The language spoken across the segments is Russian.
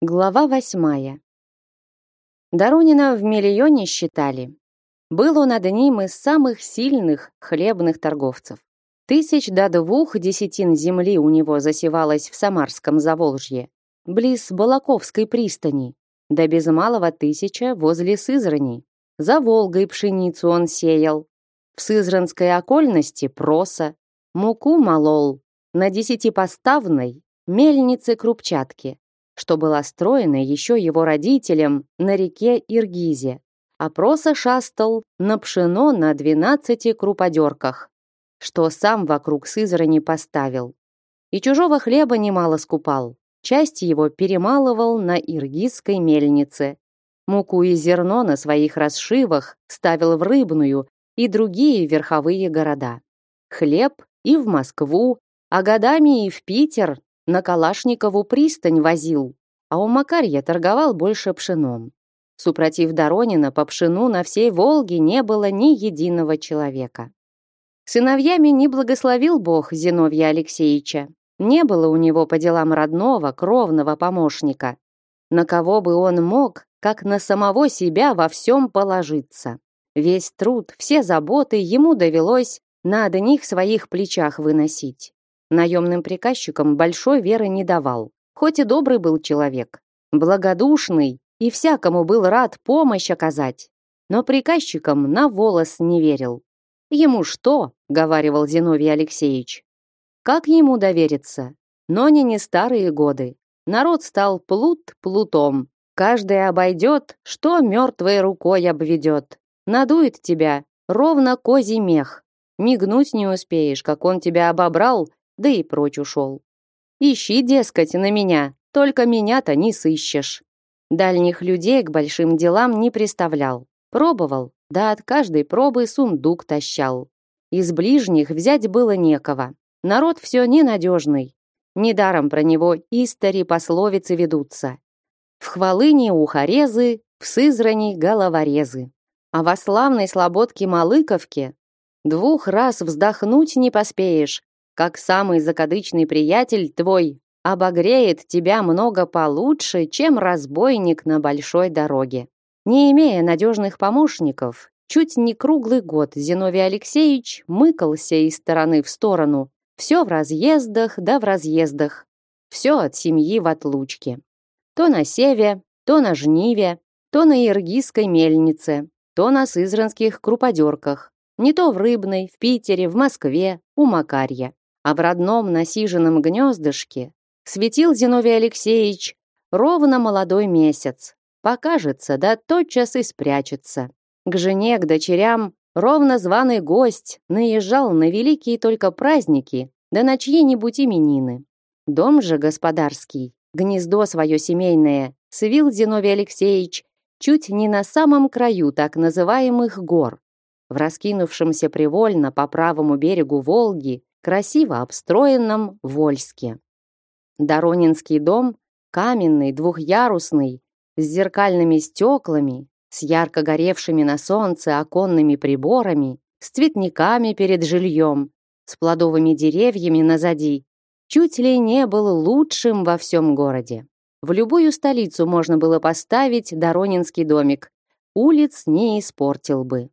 Глава восьмая. Доронина в миллионе считали. Был он одним из самых сильных хлебных торговцев. Тысяч до двух десятин земли у него засевалось в Самарском Заволжье, близ Балаковской пристани, да без малого тысяча возле Сызрани. За Волгой пшеницу он сеял. В Сызранской окольности проса, муку молол, на десятипоставной мельнице крупчатки, что была строена еще его родителям на реке Иргизе, а проса шастал на пшено на двенадцати круподерках, что сам вокруг Сызрани поставил. И чужого хлеба немало скупал, часть его перемалывал на иргизской мельнице. Муку и зерно на своих расшивах ставил в Рыбную и другие верховые города. Хлеб и в Москву, а годами и в Питер на Калашникову пристань возил, а у Макарья торговал больше пшеном. Супротив Доронина по пшену на всей Волге не было ни единого человека. Сыновьями не благословил Бог Зиновья Алексеевича. Не было у него по делам родного, кровного помощника. На кого бы он мог, как на самого себя во всем положиться. Весь труд, все заботы ему довелось на одних своих плечах выносить. Наемным приказчикам большой веры не давал, хоть и добрый был человек, благодушный и всякому был рад помощь оказать, но приказчикам на волос не верил. «Ему что?» — говаривал Зиновий Алексеевич. «Как ему довериться? Но не не старые годы. Народ стал плут плутом. Каждый обойдет, что мертвой рукой обведет. Надует тебя, ровно козий мех. Мигнуть не успеешь, как он тебя обобрал да и прочь ушел. Ищи, дескать, на меня, только меня-то не сыщешь. Дальних людей к большим делам не приставлял. Пробовал, да от каждой пробы сундук тащал. Из ближних взять было некого. Народ все ненадежный. Недаром про него истори пословицы ведутся. В хвалыне ухорезы, в Сызрани головорезы. А во славной слободке Малыковке двух раз вздохнуть не поспеешь, как самый закадычный приятель твой обогреет тебя много получше, чем разбойник на большой дороге. Не имея надежных помощников, чуть не круглый год Зиновий Алексеевич мыкался из стороны в сторону, все в разъездах да в разъездах, все от семьи в отлучке. То на севе, то на жниве, то на иргизской мельнице, то на сызранских круподерках, не то в Рыбной, в Питере, в Москве, у Макарья а в родном насиженном гнездышке светил Зиновий Алексеевич ровно молодой месяц. Покажется, да тотчас и спрячется. К жене, к дочерям ровно званый гость наезжал на великие только праздники, да на чьи-нибудь именины. Дом же господарский, гнездо свое семейное, свил Зиновий Алексеевич чуть не на самом краю так называемых гор. В раскинувшемся привольно по правому берегу Волги красиво обстроенном Вольске. Доронинский дом, каменный, двухъярусный, с зеркальными стеклами, с ярко горевшими на солнце оконными приборами, с цветниками перед жильем, с плодовыми деревьями назади, чуть ли не был лучшим во всем городе. В любую столицу можно было поставить Доронинский домик, улиц не испортил бы.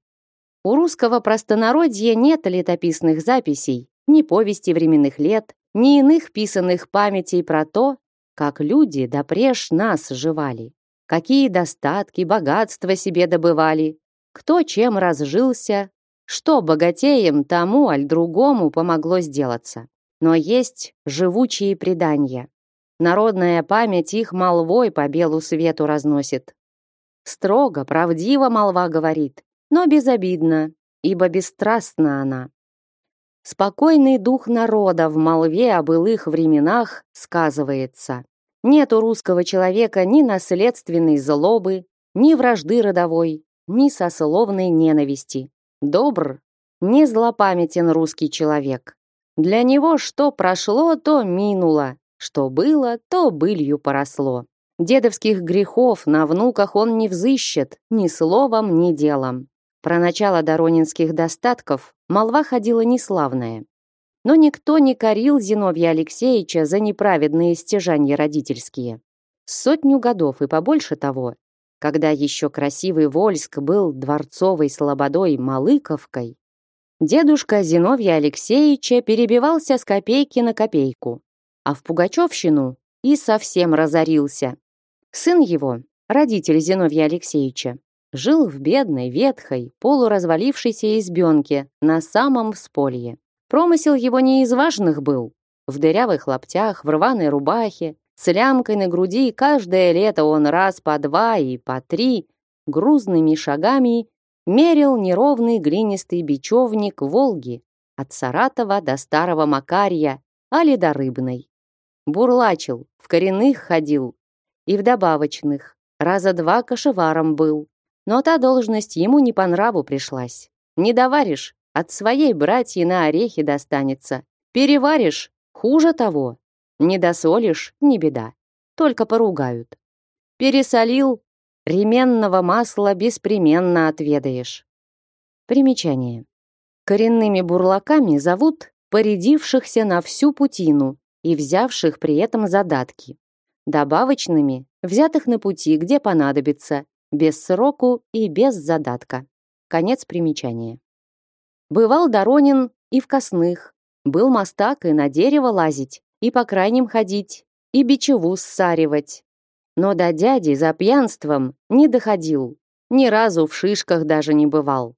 У русского простонародья нет летописных записей, ни повести временных лет, ни иных писанных памятей про то, как люди допреж нас жевали, какие достатки, богатства себе добывали, кто чем разжился, что богатеем тому аль другому помогло сделаться. Но есть живучие предания. Народная память их молвой по белу свету разносит. Строго, правдиво молва говорит, но безобидно, ибо бесстрастна она. Спокойный дух народа в молве о былых временах сказывается. Нет у русского человека ни наследственной злобы, ни вражды родовой, ни сословной ненависти. Добр, не злопамятен русский человек. Для него что прошло, то минуло, что было, то былью поросло. Дедовских грехов на внуках он не взыщет ни словом, ни делом. Про начало доронинских достатков молва ходила неславная. Но никто не корил Зиновья Алексеевича за неправедные стяжания родительские. Сотню годов и побольше того, когда еще красивый Вольск был дворцовой слободой Малыковкой, дедушка Зиновья Алексеевича перебивался с копейки на копейку, а в Пугачевщину и совсем разорился. Сын его, родитель Зиновья Алексеевича, жил в бедной, ветхой, полуразвалившейся избенке на самом сполье. Промысел его не из важных был. В дырявых лаптях, в рваной рубахе, с лямкой на груди каждое лето он раз по два и по три грузными шагами мерил неровный глинистый бечевник Волги от Саратова до Старого Макарья, али до Рыбной. Бурлачил, в коренных ходил и в добавочных, раза два кошеваром был. Но та должность ему не по нраву пришлась. Не доваришь, от своей братьи на орехи достанется. Переваришь, хуже того. Не досолишь, не беда. Только поругают. Пересолил, ременного масла беспременно отведаешь. Примечание. Коренными бурлаками зовут порядившихся на всю путину и взявших при этом задатки. Добавочными, взятых на пути, где понадобится, без сроку и без задатка. Конец примечания. Бывал Доронин и в косных, был мастак и на дерево лазить, и по крайним ходить, и бичеву ссаривать. Но до дяди за пьянством не доходил, ни разу в шишках даже не бывал.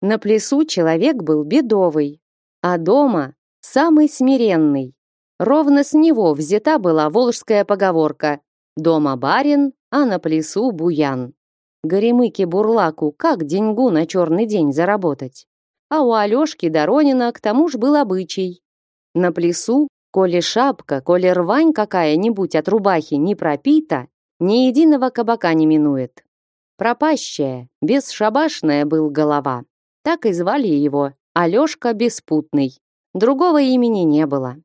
На плесу человек был бедовый, а дома самый смиренный. Ровно с него взята была волжская поговорка «Дома барин, а на плесу буян». Горемыке Бурлаку как деньгу на черный день заработать? А у Алешки Доронина к тому ж был обычай. На плесу, коли шапка, коли рвань какая-нибудь от рубахи не пропита, ни единого кабака не минует. Пропащая, бесшабашная был голова. Так и звали его Алешка Беспутный. Другого имени не было.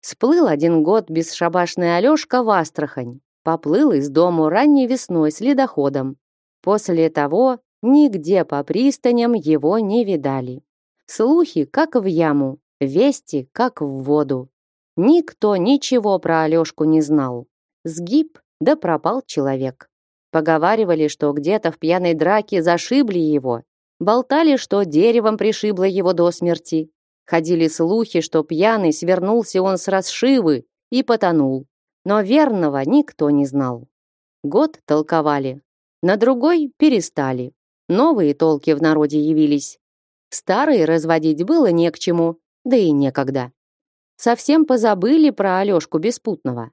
Сплыл один год бесшабашный Алешка в Астрахань. Поплыл из дому ранней весной с ледоходом. После того нигде по пристаням его не видали. Слухи, как в яму, вести, как в воду. Никто ничего про Алешку не знал. Сгиб, да пропал человек. Поговаривали, что где-то в пьяной драке зашибли его. Болтали, что деревом пришибло его до смерти. Ходили слухи, что пьяный свернулся он с расшивы и потонул. Но верного никто не знал. Год толковали, на другой перестали. Новые толки в народе явились. Старые разводить было не к чему, да и некогда. Совсем позабыли про Алёшку Беспутного.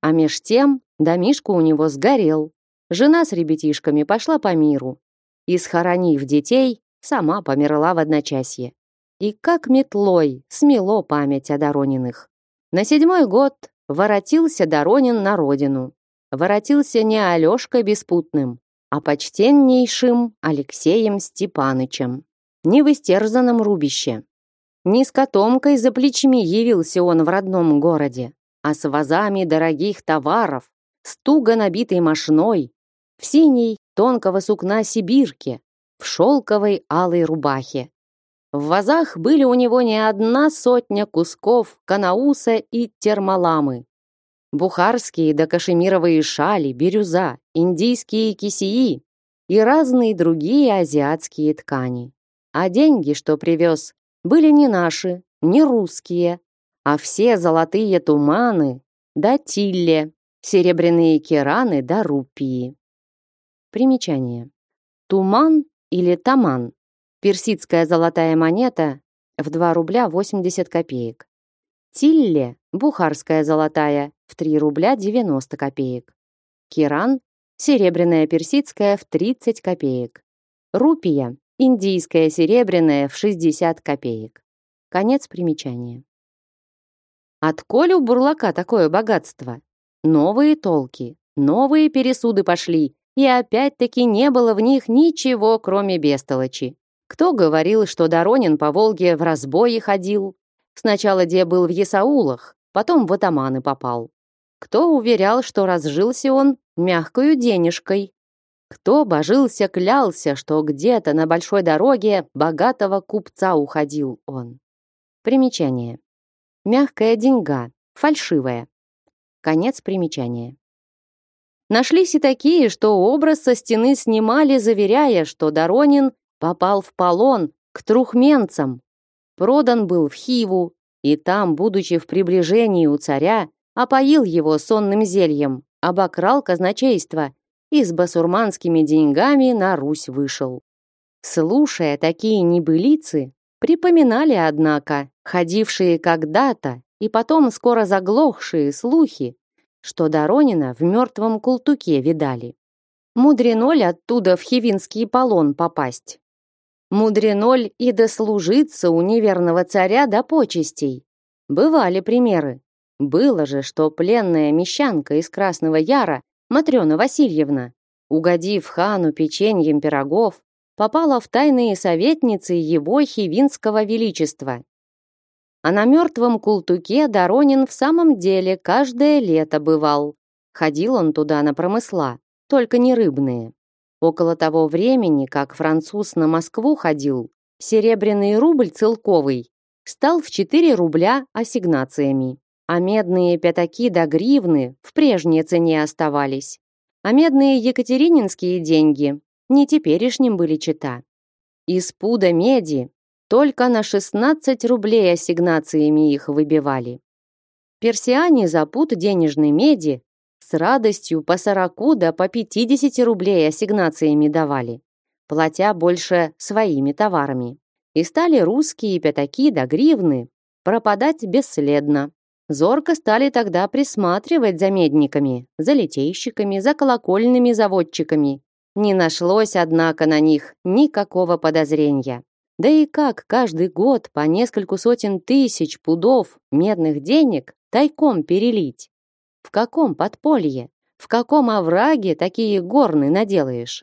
А меж тем домишко у него сгорел. Жена с ребятишками пошла по миру. И, схоронив детей, сама померла в одночасье. И как метлой смело память о Дорониных. На седьмой год воротился Доронин на родину. Воротился не Алёшка Беспутным, а почтеннейшим Алексеем Степанычем, не в истерзанном рубище. Не с котомкой за плечми явился он в родном городе, а с вазами дорогих товаров, с туго набитой мошной, в синей тонкого сукна сибирке, в шелковой алой рубахе. В вазах были у него не одна сотня кусков канауса и термаламы, бухарские да кашемировые шали, бирюза, индийские кисеи и разные другие азиатские ткани. А деньги, что привез, были не наши, не русские, а все золотые туманы да тилле, серебряные кераны да рупии. Примечание. Туман или таман – персидская золотая монета в 2 рубля 80 копеек. Тилле – бухарская золотая в 3 рубля 90 копеек. Киран – серебряная персидская в 30 копеек. Рупия – индийская серебряная в 60 копеек. Конец примечания. Отколе у бурлака такое богатство? Новые толки, новые пересуды пошли, и опять-таки не было в них ничего, кроме бестолочи. Кто говорил, что Доронин по Волге в разбое ходил? Сначала где был в Есаулах, потом в атаманы попал. Кто уверял, что разжился он мягкою денежкой? Кто божился, клялся, что где-то на большой дороге богатого купца уходил он? Примечание. Мягкая деньга, фальшивая. Конец примечания. Нашлись и такие, что образ со стены снимали, заверяя, что Доронин попал в полон к трухменцам. Продан был в Хиву, и там, будучи в приближении у царя, опоил его сонным зельем, обокрал казначейство и с басурманскими деньгами на Русь вышел. Слушая такие небылицы, припоминали, однако, ходившие когда-то и потом скоро заглохшие слухи, что Доронина в мертвом култуке видали. Мудрено ли оттуда в хивинский полон попасть? Мудрено ли и дослужиться у неверного царя до почестей? Бывали примеры. Было же, что пленная мещанка из Красного Яра, Матрена Васильевна, угодив хану печеньем пирогов, попала в тайные советницы его хивинского величества а на мертвом култуке Доронин в самом деле каждое лето бывал. Ходил он туда на промысла, только не рыбные. Около того времени, как француз на Москву ходил, серебряный рубль целковый стал в 4 рубля ассигнациями, а медные пятаки до гривны в прежней цене оставались. А медные екатерининские деньги не теперешним были чета. Из пуда меди только на 16 рублей ассигнациями их выбивали. Персиане за пуд денежной меди с радостью по 40 да по 50 рублей ассигнациями давали, платя больше своими товарами. И стали русские пятаки да гривны пропадать бесследно. Зорко стали тогда присматривать за медниками, за литейщиками, за колокольными заводчиками. Не нашлось, однако, на них никакого подозрения. Да и как каждый год по нескольку сотен тысяч пудов медных денег тайком перелить? В каком подполье? В каком овраге такие горны наделаешь?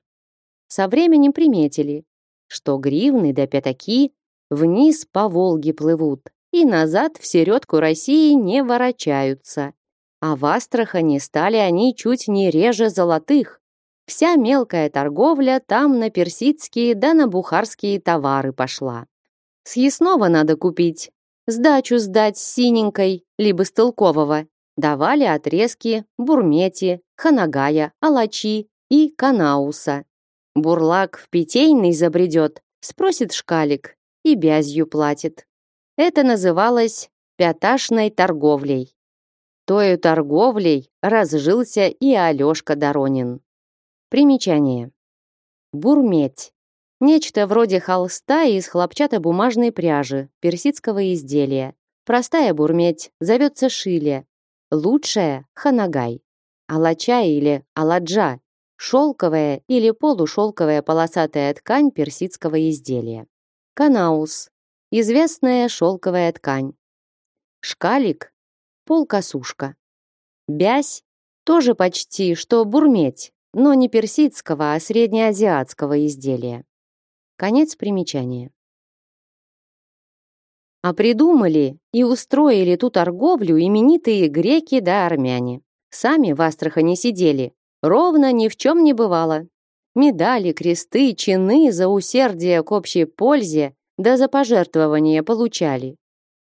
Со временем приметили, что гривны да пятаки вниз по Волге плывут и назад в середку России не ворочаются. А в Астрахани стали они чуть не реже золотых. Вся мелкая торговля там на персидские да на бухарские товары пошла. Съестного надо купить, сдачу сдать синенькой, либо с. Давали отрезки бурмети, ханагая, алачи и канауса. Бурлак в питейный забредет, спросит шкалик и бязью платит. Это называлось пяташной торговлей. Тою торговлей разжился и Алёшка Доронин. Примечание. Бурметь. Нечто вроде холста из хлопчатобумажной пряжи, персидского изделия. Простая бурметь зовется шиле. Лучшая – ханагай. Алача или аладжа – шелковая или полушелковая полосатая ткань персидского изделия. Канаус – известная шелковая ткань. Шкалик – полкосушка. Бязь – тоже почти что бурметь, но не персидского, а среднеазиатского изделия. Конец примечания. А придумали и устроили ту торговлю именитые греки да армяне. Сами в Астрахани сидели, ровно ни в чем не бывало. Медали, кресты, чины за усердие к общей пользе да за пожертвования получали.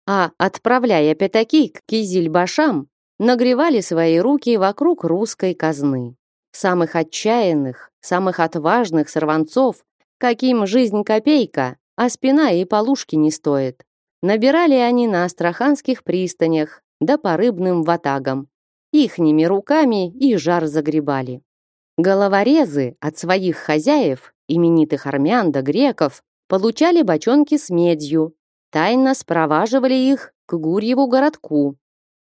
А, отправляя пятаки к кизильбашам, нагревали свои руки вокруг русской казны самых отчаянных, самых отважных сорванцов, каким жизнь копейка, а спина и полушки не стоит. Набирали они на астраханских пристанях, да по рыбным ватагам. Ихними руками и жар загребали. Головорезы от своих хозяев, именитых армян да греков, получали бочонки с медью, тайно спроваживали их к Гурьеву городку,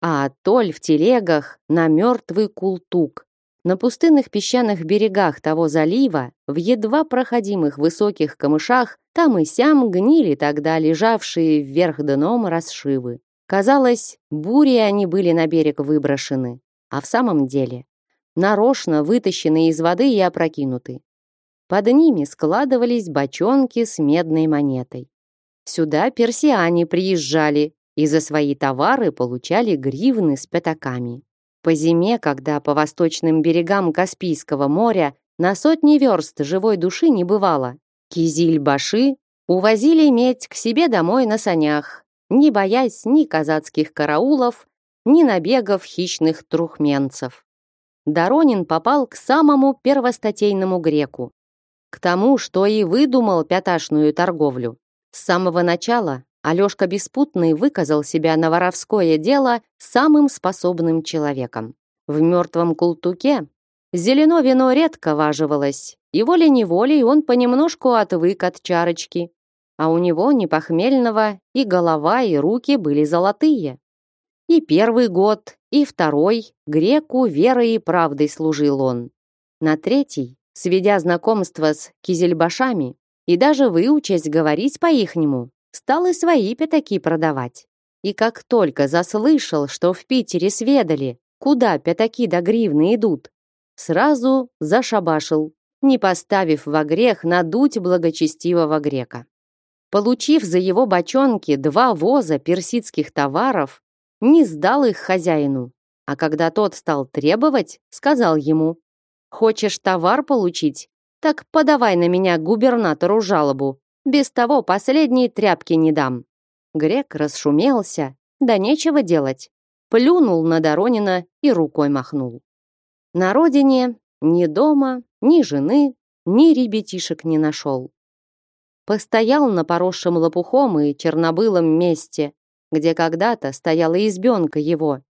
а оттоль в телегах на мертвый култук, на пустынных песчаных берегах того залива, в едва проходимых высоких камышах, там и сям гнили тогда лежавшие вверх дном расшивы. Казалось, бури они были на берег выброшены, а в самом деле нарочно вытащены из воды и опрокинуты. Под ними складывались бочонки с медной монетой. Сюда персиане приезжали и за свои товары получали гривны с пятаками. По зиме, когда по восточным берегам Каспийского моря на сотни верст живой души не бывало, кизиль-баши увозили медь к себе домой на санях, не боясь ни казацких караулов, ни набегов хищных трухменцев. Доронин попал к самому первостатейному греку. К тому, что и выдумал пяташную торговлю. С самого начала Алешка Беспутный выказал себя на воровское дело самым способным человеком. В мертвом култуке зелено вино редко важивалось, и волей-неволей он понемножку отвык от чарочки. А у него не похмельного и голова, и руки были золотые. И первый год, и второй греку верой и правдой служил он. На третий, сведя знакомство с кизельбашами и даже выучась говорить по-ихнему, стал и свои пятаки продавать. И как только заслышал, что в Питере сведали, куда пятаки до гривны идут, сразу зашабашил, не поставив во грех надуть благочестивого грека. Получив за его бочонки два воза персидских товаров, не сдал их хозяину, а когда тот стал требовать, сказал ему, «Хочешь товар получить? Так подавай на меня губернатору жалобу, без того последней тряпки не дам». Грек расшумелся, да нечего делать, плюнул на Доронина и рукой махнул. На родине ни дома, ни жены, ни ребятишек не нашел. Постоял на поросшем лопухом и чернобылом месте, где когда-то стояла избенка его,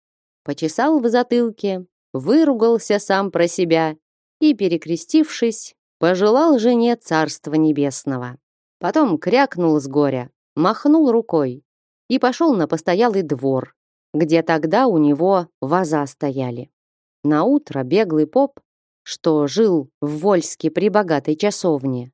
почесал в затылке, выругался сам про себя и, перекрестившись, пожелал жене царства небесного. Потом крякнул с горя, махнул рукой и пошел на постоялый двор, где тогда у него ваза стояли. На утро беглый поп, что жил в Вольске при богатой часовне,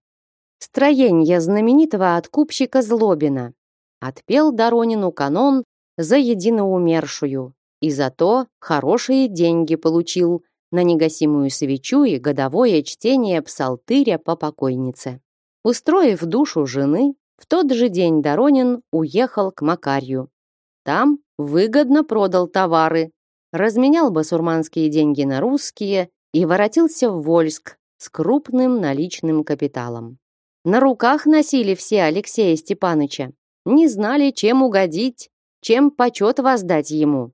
строение знаменитого откупщика Злобина, Отпел Доронину канон за единоумершую и зато хорошие деньги получил на негасимую свечу и годовое чтение псалтыря по покойнице. Устроив душу жены, в тот же день Доронин уехал к Макарью. Там выгодно продал товары, разменял басурманские деньги на русские и воротился в Вольск с крупным наличным капиталом. На руках носили все Алексея Степаныча, не знали, чем угодить, чем почет воздать ему.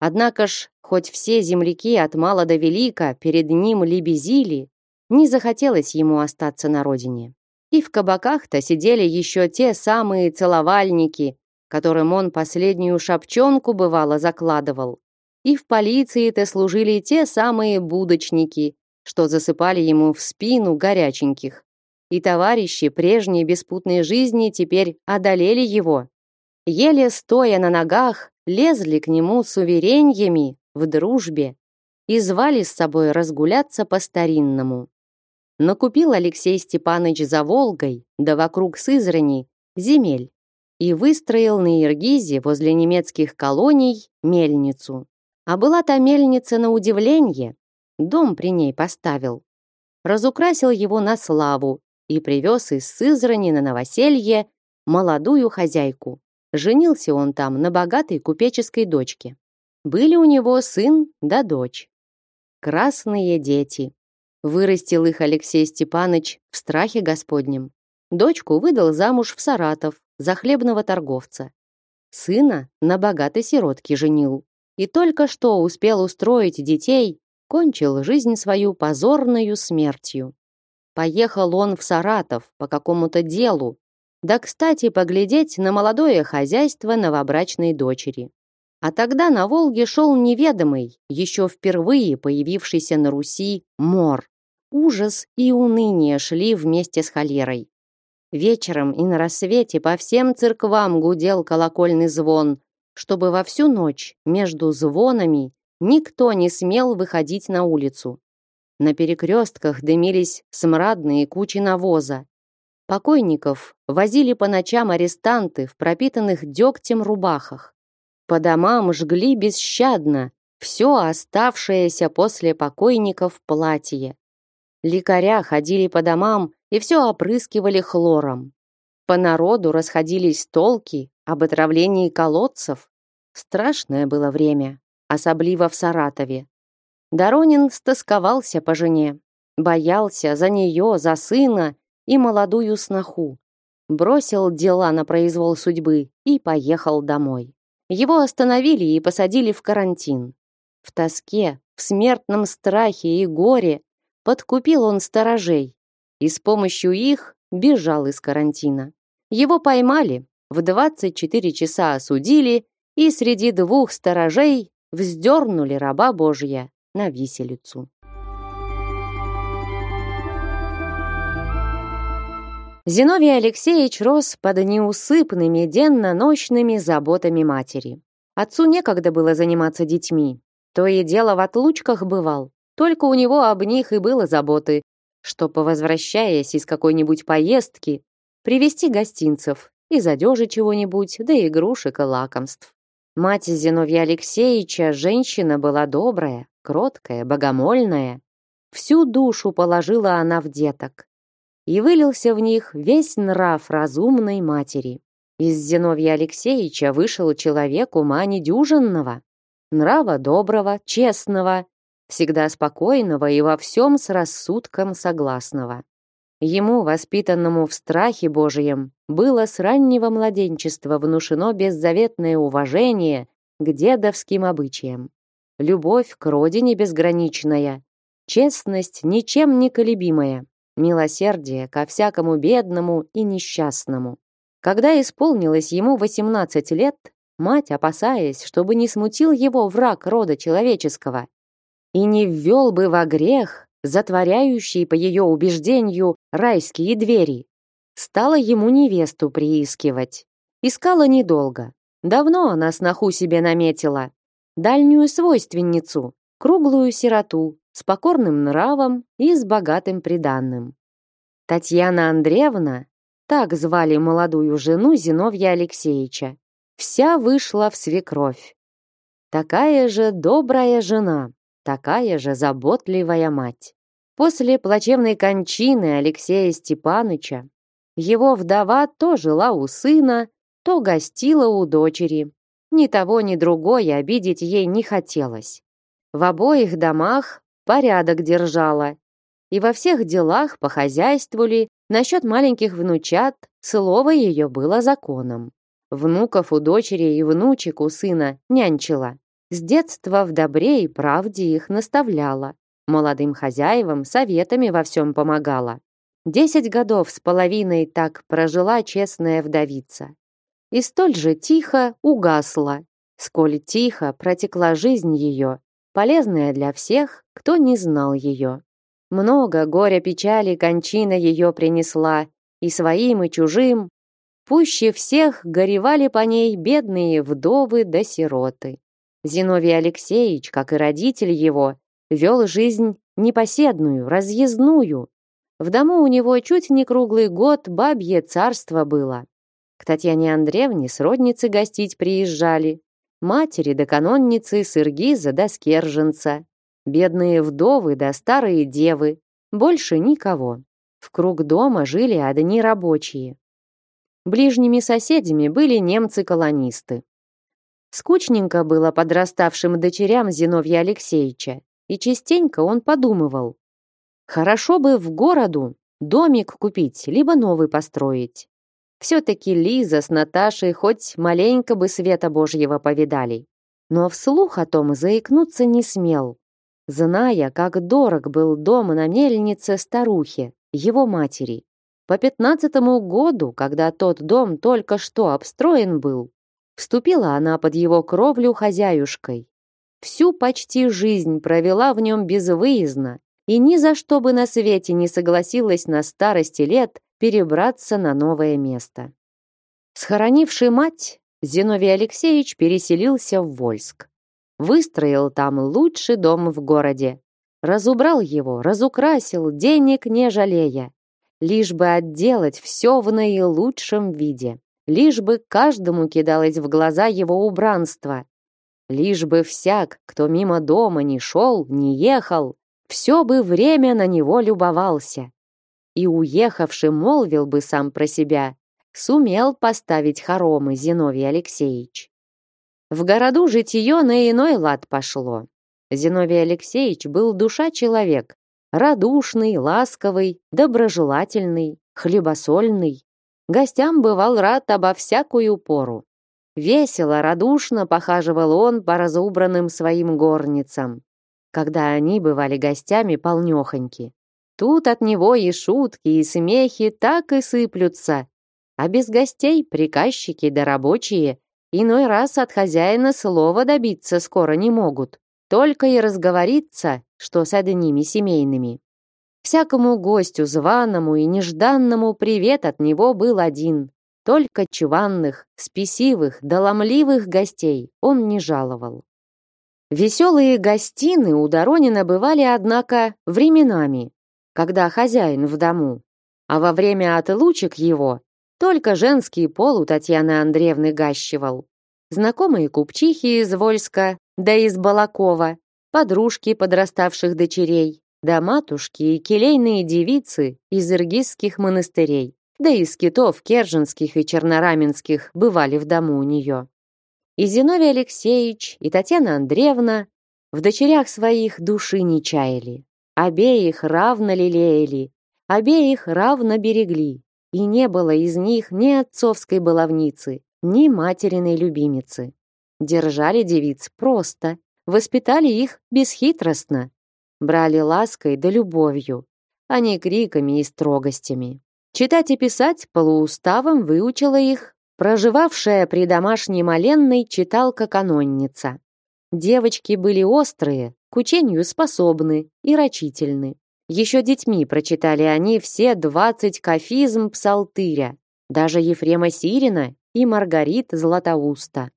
Однако ж, хоть все земляки от мала до велика перед ним лебезили, не захотелось ему остаться на родине. И в кабаках-то сидели еще те самые целовальники, которым он последнюю шапчонку бывало закладывал. И в полиции-то служили те самые будочники, что засыпали ему в спину горяченьких и товарищи прежней беспутной жизни теперь одолели его. Еле стоя на ногах, лезли к нему с уверениями в дружбе и звали с собой разгуляться по-старинному. Накупил Алексей Степанович за Волгой, да вокруг Сызрани, земель и выстроил на Иргизе возле немецких колоний мельницу. А была та мельница на удивление, дом при ней поставил. Разукрасил его на славу и привез из Сызрани на новоселье молодую хозяйку. Женился он там на богатой купеческой дочке. Были у него сын да дочь. Красные дети. Вырастил их Алексей Степанович в страхе Господнем. Дочку выдал замуж в Саратов за хлебного торговца. Сына на богатой сиротке женил. И только что успел устроить детей, кончил жизнь свою позорную смертью. Поехал он в Саратов по какому-то делу, да, кстати, поглядеть на молодое хозяйство новобрачной дочери. А тогда на Волге шел неведомый, еще впервые появившийся на Руси, мор. Ужас и уныние шли вместе с холерой. Вечером и на рассвете по всем церквам гудел колокольный звон, чтобы во всю ночь между звонами никто не смел выходить на улицу. На перекрестках дымились смрадные кучи навоза. Покойников возили по ночам арестанты в пропитанных дегтем рубахах. По домам жгли бесщадно все оставшееся после покойников платье. Лекаря ходили по домам и все опрыскивали хлором. По народу расходились толки об отравлении колодцев. Страшное было время, особливо в Саратове. Доронин стосковался по жене, боялся за нее, за сына и молодую сноху. Бросил дела на произвол судьбы и поехал домой. Его остановили и посадили в карантин. В тоске, в смертном страхе и горе подкупил он сторожей и с помощью их бежал из карантина. Его поймали, в 24 часа осудили и среди двух сторожей вздернули раба Божья на виселицу. Зиновий Алексеевич рос под неусыпными денно-ночными заботами матери. Отцу некогда было заниматься детьми. То и дело в отлучках бывал. Только у него об них и было заботы, чтобы, возвращаясь из какой-нибудь поездки, привезти гостинцев, из одежи чего-нибудь, да игрушек и лакомств. Мать Зиновья Алексеевича женщина была добрая, кроткая, богомольная. Всю душу положила она в деток. И вылился в них весь нрав разумной матери. Из Зиновья Алексеевича вышел человек ума недюжинного, нрава доброго, честного, всегда спокойного и во всем с рассудком согласного. Ему, воспитанному в страхе Божием, было с раннего младенчества внушено беззаветное уважение к дедовским обычаям, любовь к родине безграничная, честность ничем не колебимая, милосердие ко всякому бедному и несчастному. Когда исполнилось ему 18 лет, мать, опасаясь, чтобы не смутил его враг рода человеческого и не ввел бы во грех, затворяющий по ее убеждению райские двери, стала ему невесту приискивать. Искала недолго. Давно она сноху себе наметила. Дальнюю свойственницу, круглую сироту, с покорным нравом и с богатым приданным. Татьяна Андреевна, так звали молодую жену Зиновья Алексеевича, вся вышла в свекровь. Такая же добрая жена, такая же заботливая мать. После плачевной кончины Алексея Степаныча его вдова то жила у сына, то гостила у дочери. Ни того, ни другое обидеть ей не хотелось. В обоих домах порядок держала. И во всех делах по хозяйству ли, насчет маленьких внучат, слово ее было законом. Внуков у дочери и внучек у сына нянчила. С детства в добре и правде их наставляла. Молодым хозяевам советами во всем помогала. Десять годов с половиной так прожила честная вдовица. И столь же тихо угасла, сколь тихо протекла жизнь ее, полезная для всех, кто не знал ее. Много горя печали кончина ее принесла, и своим, и чужим. Пуще всех горевали по ней бедные вдовы да сироты. Зиновий Алексеевич, как и родитель его, вел жизнь непоседную, разъездную. В дому у него чуть не круглый год бабье царство было. К Татьяне Андреевне сродницы гостить приезжали. Матери да канонницы Сыргиза да Скерженца. Бедные вдовы да старые девы. Больше никого. В круг дома жили одни рабочие. Ближними соседями были немцы-колонисты. Скучненько было подраставшим дочерям Зиновья Алексеевича, и частенько он подумывал. Хорошо бы в городу домик купить, либо новый построить. Все-таки Лиза с Наташей хоть маленько бы света Божьего повидали. Но вслух о том заикнуться не смел, зная, как дорог был дом на мельнице старухи, его матери. По пятнадцатому году, когда тот дом только что обстроен был, Вступила она под его кровлю хозяюшкой. Всю почти жизнь провела в нем безвыездно и ни за что бы на свете не согласилась на старости лет перебраться на новое место. Схоронивший мать, Зиновий Алексеевич переселился в Вольск. Выстроил там лучший дом в городе. Разубрал его, разукрасил, денег не жалея. Лишь бы отделать все в наилучшем виде лишь бы каждому кидалось в глаза его убранство, лишь бы всяк, кто мимо дома не шел, не ехал, все бы время на него любовался. И уехавший молвил бы сам про себя, сумел поставить хоромы Зиновий Алексеевич. В городу житие на иной лад пошло. Зиновий Алексеевич был душа-человек, радушный, ласковый, доброжелательный, хлебосольный. Гостям бывал рад обо всякую пору. Весело, радушно похаживал он по разубранным своим горницам, когда они бывали гостями полнёхоньки. Тут от него и шутки, и смехи так и сыплются. А без гостей приказчики да рабочие иной раз от хозяина слова добиться скоро не могут. Только и разговориться, что с одними семейными. Всякому гостю званому и нежданному привет от него был один. Только чванных, спесивых, доломливых гостей он не жаловал. Веселые гостины у Доронина бывали, однако, временами, когда хозяин в дому, а во время отлучек его только женский пол у Татьяны Андреевны гащивал. Знакомые купчихи из Вольска, да из Балакова, подружки подраставших дочерей, да матушки и келейные девицы из иргизских монастырей, да и скитов керженских и чернораменских бывали в дому у нее. И Зиновий Алексеевич, и Татьяна Андреевна в дочерях своих души не чаяли. Обеих равно лелеяли, обеих равно берегли, и не было из них ни отцовской баловницы, ни материной любимицы. Держали девиц просто, воспитали их бесхитростно, брали лаской да любовью, а не криками и строгостями. Читать и писать полууставом выучила их проживавшая при домашней моленной читалка-канонница. Девочки были острые, к учению способны и рачительны. Еще детьми прочитали они все двадцать кафизм псалтыря, даже Ефрема Сирина и Маргарит Златоуста.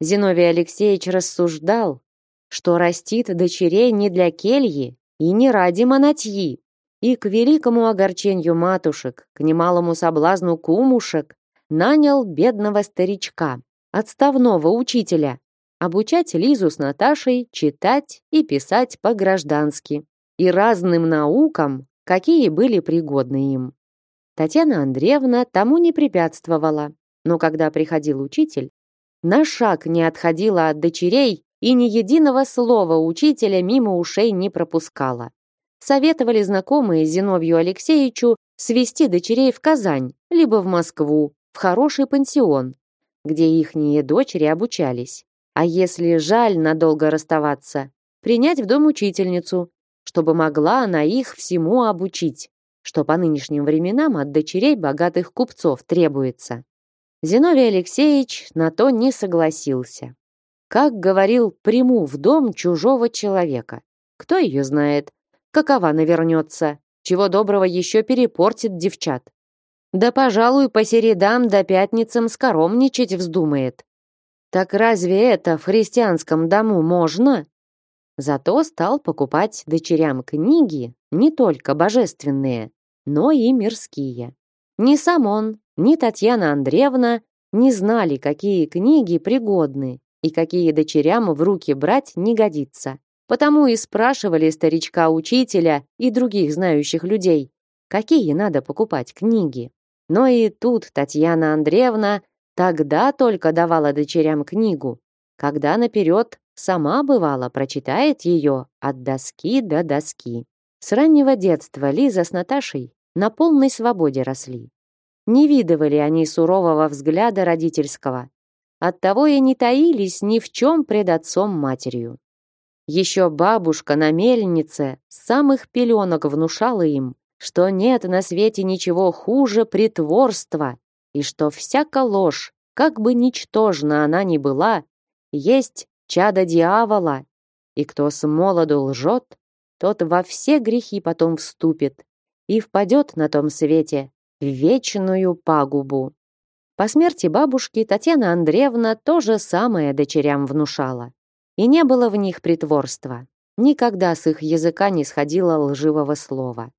Зиновий Алексеевич рассуждал, что растит дочерей не для кельи и не ради монатьи, и к великому огорчению матушек, к немалому соблазну кумушек, нанял бедного старичка, отставного учителя, обучать Лизу с Наташей читать и писать по-граждански и разным наукам, какие были пригодны им. Татьяна Андреевна тому не препятствовала, но когда приходил учитель, на шаг не отходила от дочерей и ни единого слова учителя мимо ушей не пропускала. Советовали знакомые Зиновью Алексеевичу свести дочерей в Казань, либо в Москву, в хороший пансион, где ихние дочери обучались. А если жаль надолго расставаться, принять в дом учительницу, чтобы могла она их всему обучить, что по нынешним временам от дочерей богатых купцов требуется. Зиновий Алексеевич на то не согласился. Как говорил, приму в дом чужого человека. Кто ее знает, какова навернется, чего доброго еще перепортит девчат. Да, пожалуй, по середам до пятницам скоромничать вздумает. Так разве это в христианском дому можно? Зато стал покупать дочерям книги не только божественные, но и мирские. Ни сам он, ни Татьяна Андреевна не знали, какие книги пригодны и какие дочерям в руки брать не годится. Потому и спрашивали старичка-учителя и других знающих людей, какие надо покупать книги. Но и тут Татьяна Андреевна тогда только давала дочерям книгу, когда наперед сама бывала прочитает ее от доски до доски. С раннего детства Лиза с Наташей на полной свободе росли. Не видывали они сурового взгляда родительского. Оттого и не таились ни в чем пред отцом матерью. Еще бабушка на мельнице с самых пеленок внушала им, что нет на свете ничего хуже притворства, и что всяка ложь, как бы ничтожна она ни была, есть чадо дьявола, и кто с молоду лжет, тот во все грехи потом вступит и впадет на том свете в вечную пагубу. По смерти бабушки Татьяна Андреевна то же самое дочерям внушала. И не было в них притворства. Никогда с их языка не сходило лживого слова.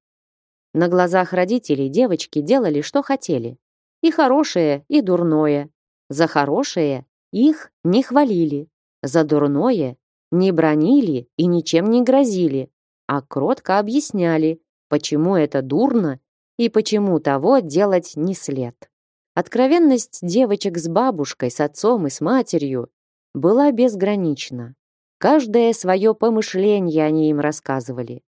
На глазах родителей девочки делали, что хотели. И хорошее, и дурное. За хорошее их не хвалили. За дурное не бронили и ничем не грозили, а кротко объясняли, почему это дурно и почему того делать не след. Откровенность девочек с бабушкой, с отцом и с матерью была безгранична. Каждое свое помышление они им рассказывали.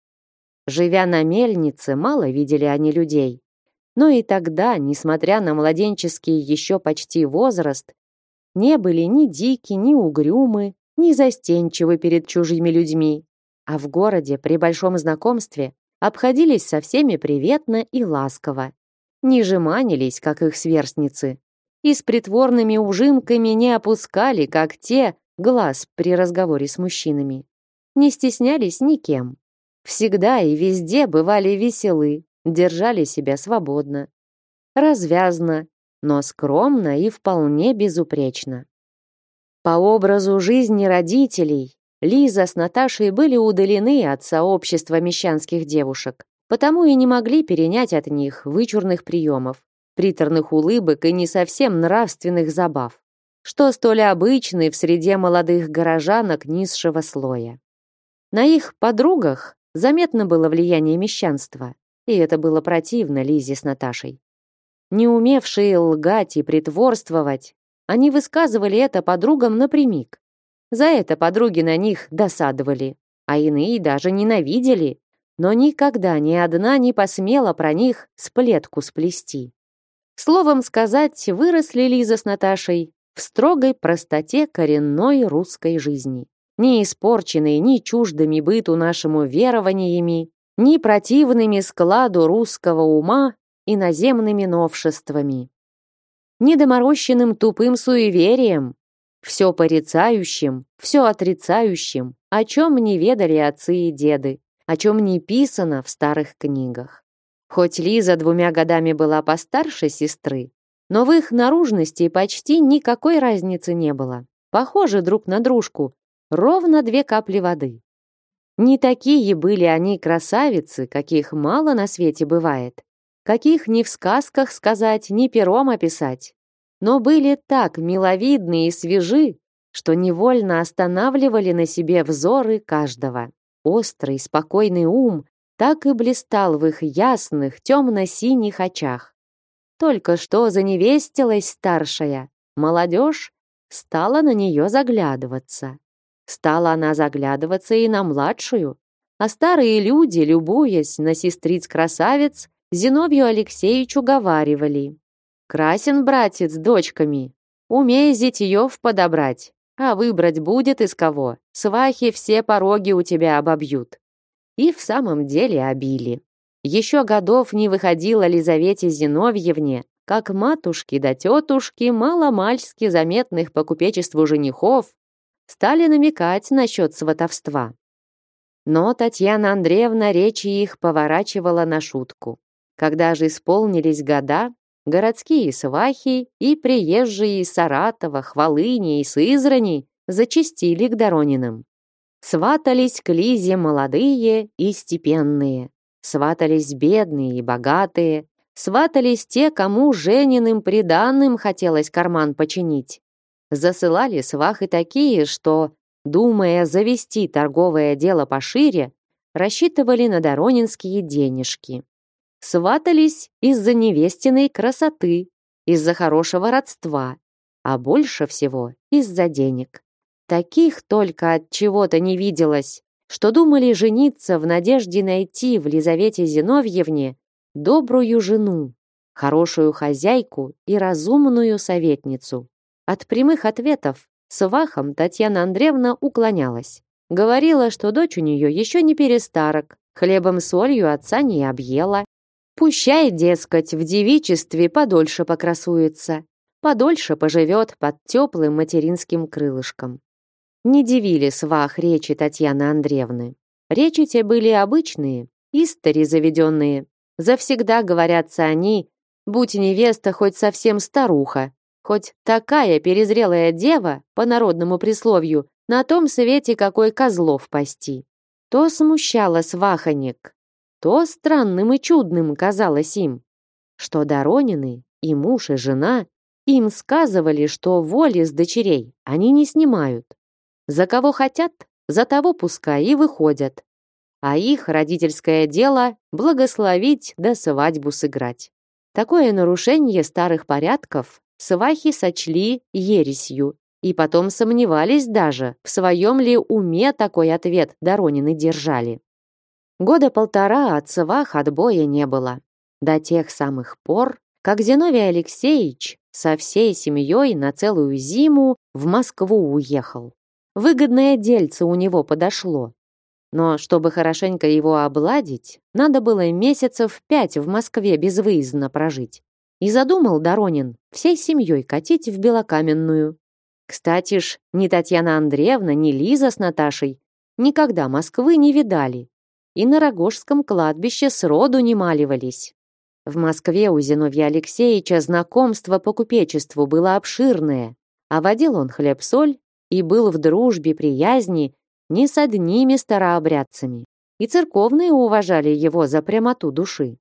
Живя на мельнице, мало видели они людей. Но и тогда, несмотря на младенческий еще почти возраст, не были ни дики, ни угрюмы, ни застенчивы перед чужими людьми, а в городе при большом знакомстве обходились со всеми приветно и ласково. Не жеманились, как их сверстницы, и с притворными ужимками не опускали, как те, глаз при разговоре с мужчинами. Не стеснялись никем. Всегда и везде бывали веселы, держали себя свободно. Развязно, но скромно и вполне безупречно. По образу жизни родителей Лиза с Наташей были удалены от сообщества мещанских девушек, потому и не могли перенять от них вычурных приемов, приторных улыбок и не совсем нравственных забав, что столь обычны в среде молодых горожанок низшего слоя. На их подругах заметно было влияние мещанства, и это было противно Лизе с Наташей. Не умевшие лгать и притворствовать, они высказывали это подругам напрямик. За это подруги на них досадовали, а иные даже ненавидели, но никогда ни одна не посмела про них сплетку сплести. Словом сказать, выросли Лиза с Наташей в строгой простоте коренной русской жизни, не испорченной ни чуждыми быту нашему верованиями, ни противными складу русского ума иноземными новшествами, недоморощенным тупым суеверием, все порицающим, все отрицающим, о чем не ведали отцы и деды, о чем не писано в старых книгах. Хоть Лиза двумя годами была постарше сестры, но в их наружности почти никакой разницы не было. Похожи друг на дружку, ровно две капли воды. Не такие были они красавицы, каких мало на свете бывает, каких ни в сказках сказать, ни пером описать. Но были так миловидны и свежи, что невольно останавливали на себе взоры каждого. Острый, спокойный ум так и блистал в их ясных, темно-синих очах. Только что заневестилась старшая, молодежь стала на нее заглядываться. Стала она заглядываться и на младшую, а старые люди, любуясь на сестриц-красавец, Зиновью Алексеевичу говаривали. «Красен, братец, дочками, умей зятьев подобрать, а выбрать будет из кого, свахи все пороги у тебя обобьют». И в самом деле обили. Еще годов не выходила Лизавете Зиновьевне, как матушки да тетушки маломальски заметных по купечеству женихов стали намекать насчет сватовства. Но Татьяна Андреевна речи их поворачивала на шутку. Когда же исполнились года, городские свахи и приезжие из Саратова, Хвалыни и Сызрани зачастили к Дорониным. Сватались к Лизе молодые и степенные, сватались бедные и богатые, сватались те, кому Жениным приданным хотелось карман починить. Засылали свахи такие, что, думая завести торговое дело пошире, рассчитывали на доронинские денежки. Сватались из-за невестиной красоты, из-за хорошего родства, а больше всего из-за денег. Таких только от чего-то не виделось, что думали жениться в надежде найти в Лизавете Зиновьевне добрую жену, хорошую хозяйку и разумную советницу. От прямых ответов свахом Татьяна Андреевна уклонялась. Говорила, что дочь у нее еще не перестарок, хлебом-солью отца не объела. Пущай, дескать, в девичестве подольше покрасуется, подольше поживет под теплым материнским крылышком. Не дивили свах речи Татьяны Андреевны. Речи те были обычные, истори заведенные. Завсегда говорятся они, будь невеста хоть совсем старуха, Хоть такая перезрелая дева, по народному присловию, на том свете какой козлов пасти. То смущало сваханик, то странным и чудным казалось им, что Доронины и муж, и жена им сказывали, что воли с дочерей они не снимают. За кого хотят, за того пускай и выходят. А их родительское дело — благословить да свадьбу сыграть. Такое нарушение старых порядков свахи сочли ересью и потом сомневались даже, в своем ли уме такой ответ Доронины держали. Года полтора от свах отбоя не было. До тех самых пор, как Зиновий Алексеевич со всей семьей на целую зиму в Москву уехал. Выгодное дельце у него подошло. Но чтобы хорошенько его обладить, надо было месяцев пять в Москве безвыездно прожить. И задумал Доронин всей семьей катить в Белокаменную. Кстати ж, ни Татьяна Андреевна, ни Лиза с Наташей никогда Москвы не видали и на Рогожском кладбище сроду не маливались. В Москве у Зиновья Алексеевича знакомство по купечеству было обширное, а водил он хлеб-соль и был в дружбе, приязни не с одними старообрядцами. И церковные уважали его за прямоту души.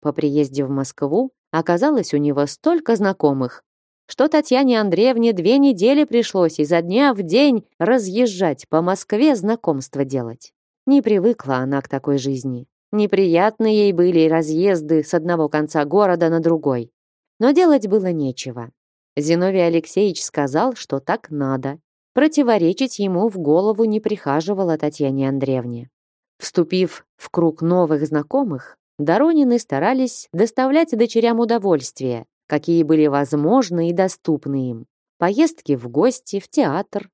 По приезде в Москву оказалось у него столько знакомых, что Татьяне Андреевне две недели пришлось изо дня в день разъезжать по Москве знакомства делать. Не привыкла она к такой жизни. Неприятны ей были разъезды с одного конца города на другой. Но делать было нечего. Зиновий Алексеевич сказал, что так надо. Противоречить ему в голову не прихаживала Татьяне Андреевне. Вступив в круг новых знакомых, Доронины старались доставлять дочерям удовольствие, какие были возможны и доступны им. Поездки в гости, в театр.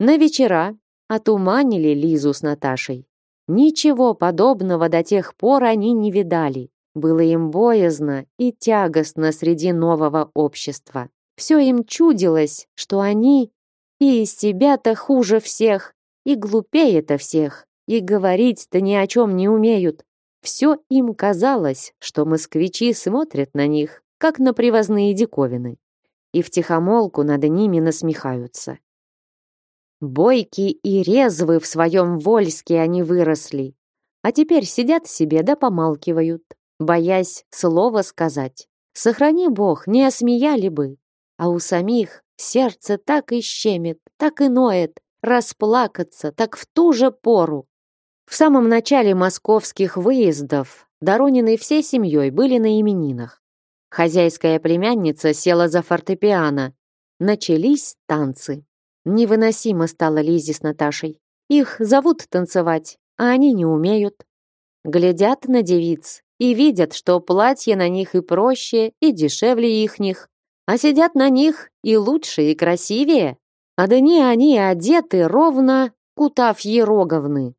На вечера отуманили Лизу с Наташей. Ничего подобного до тех пор они не видали. Было им боязно и тягостно среди нового общества. Все им чудилось, что они и из себя-то хуже всех, и глупее-то всех, и говорить-то ни о чем не умеют. Все им казалось, что москвичи смотрят на них, как на привозные диковины, и втихомолку над ними насмехаются. Бойки и резвы в своем вольске они выросли, а теперь сидят себе да помалкивают, боясь слова сказать. Сохрани Бог, не осмеяли бы, а у самих сердце так и щемит, так и ноет, расплакаться, так в ту же пору. В самом начале московских выездов Доронины всей семьей были на именинах. Хозяйская племянница села за фортепиано. Начались танцы. Невыносимо стало Лизе с Наташей. Их зовут танцевать, а они не умеют. Глядят на девиц и видят, что платье на них и проще, и дешевле ихних, а сидят на них и лучше, и красивее. А да не они одеты ровно кутавьи роговны.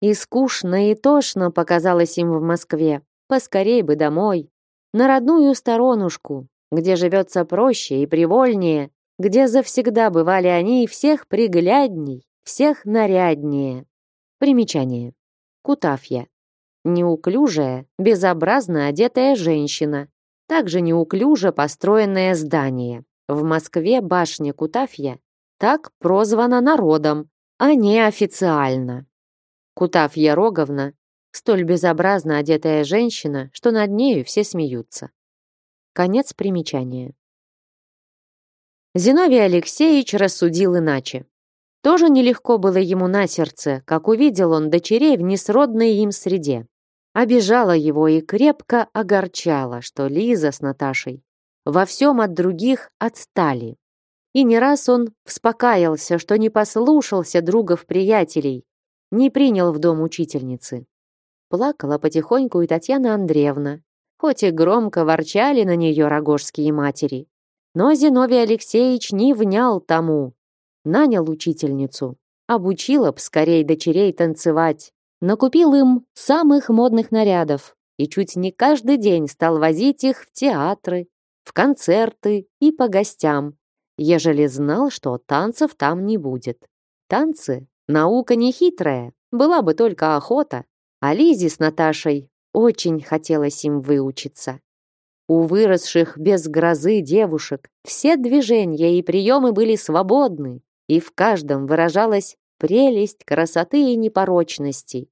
И скучно и тошно показалось им в Москве. Поскорей бы домой, на родную сторонушку, где живется проще и привольнее, где завсегда бывали они всех приглядней, всех наряднее. Примечание. Кутафья. Неуклюжая, безобразно одетая женщина. Также неуклюже построенное здание. В Москве башня Кутафья так прозвана народом, а не официально. Кутафья Роговна столь безобразно одетая женщина, что над нею все смеются. Конец примечания. Зиновий Алексеевич рассудил иначе. Тоже нелегко было ему на сердце, как увидел он дочерей в несродной им среде. Обижала его и крепко огорчала, что Лиза с Наташей во всем от других отстали. И не раз он вспокаялся, что не послушался другов-приятелей, не принял в дом учительницы. Плакала потихоньку и Татьяна Андреевна, хоть и громко ворчали на нее рогожские матери. Но Зиновий Алексеевич не внял тому. Нанял учительницу, обучила б скорей дочерей танцевать, накупил им самых модных нарядов и чуть не каждый день стал возить их в театры, в концерты и по гостям, ежели знал, что танцев там не будет. Танцы — наука не хитрая, была бы только охота, а Лизе с Наташей очень хотелось им выучиться. У выросших без грозы девушек все движения и приемы были свободны, и в каждом выражалась прелесть красоты и непорочности.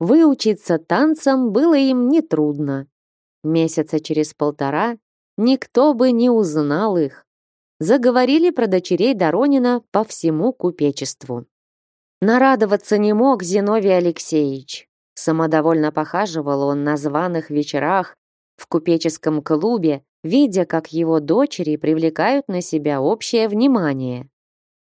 Выучиться танцам было им нетрудно. Месяца через полтора никто бы не узнал их. Заговорили про дочерей Доронина по всему купечеству. Нарадоваться не мог Зиновий Алексеевич. Самодовольно похаживал он на званых вечерах в купеческом клубе, видя, как его дочери привлекают на себя общее внимание,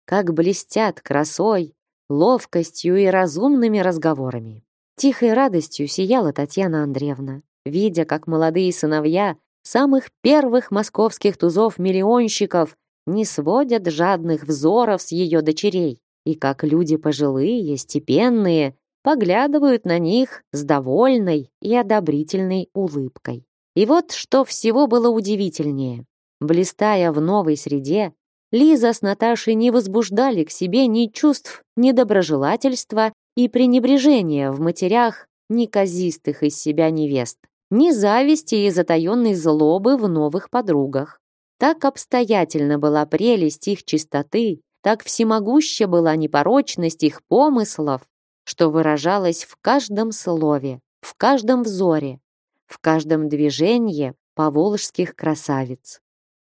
как блестят красой, ловкостью и разумными разговорами. Тихой радостью сияла Татьяна Андреевна, видя, как молодые сыновья самых первых московских тузов-миллионщиков, не сводят жадных взоров с ее дочерей, и как люди пожилые, степенные, поглядывают на них с довольной и одобрительной улыбкой. И вот что всего было удивительнее. Блистая в новой среде, Лиза с Наташей не возбуждали к себе ни чувств недоброжелательства и пренебрежения в матерях неказистых из себя невест, ни зависти и затаенной злобы в новых подругах. Так обстоятельно была прелесть их чистоты, так всемогуща была непорочность их помыслов, что выражалось в каждом слове, в каждом взоре, в каждом движении поволжских красавиц.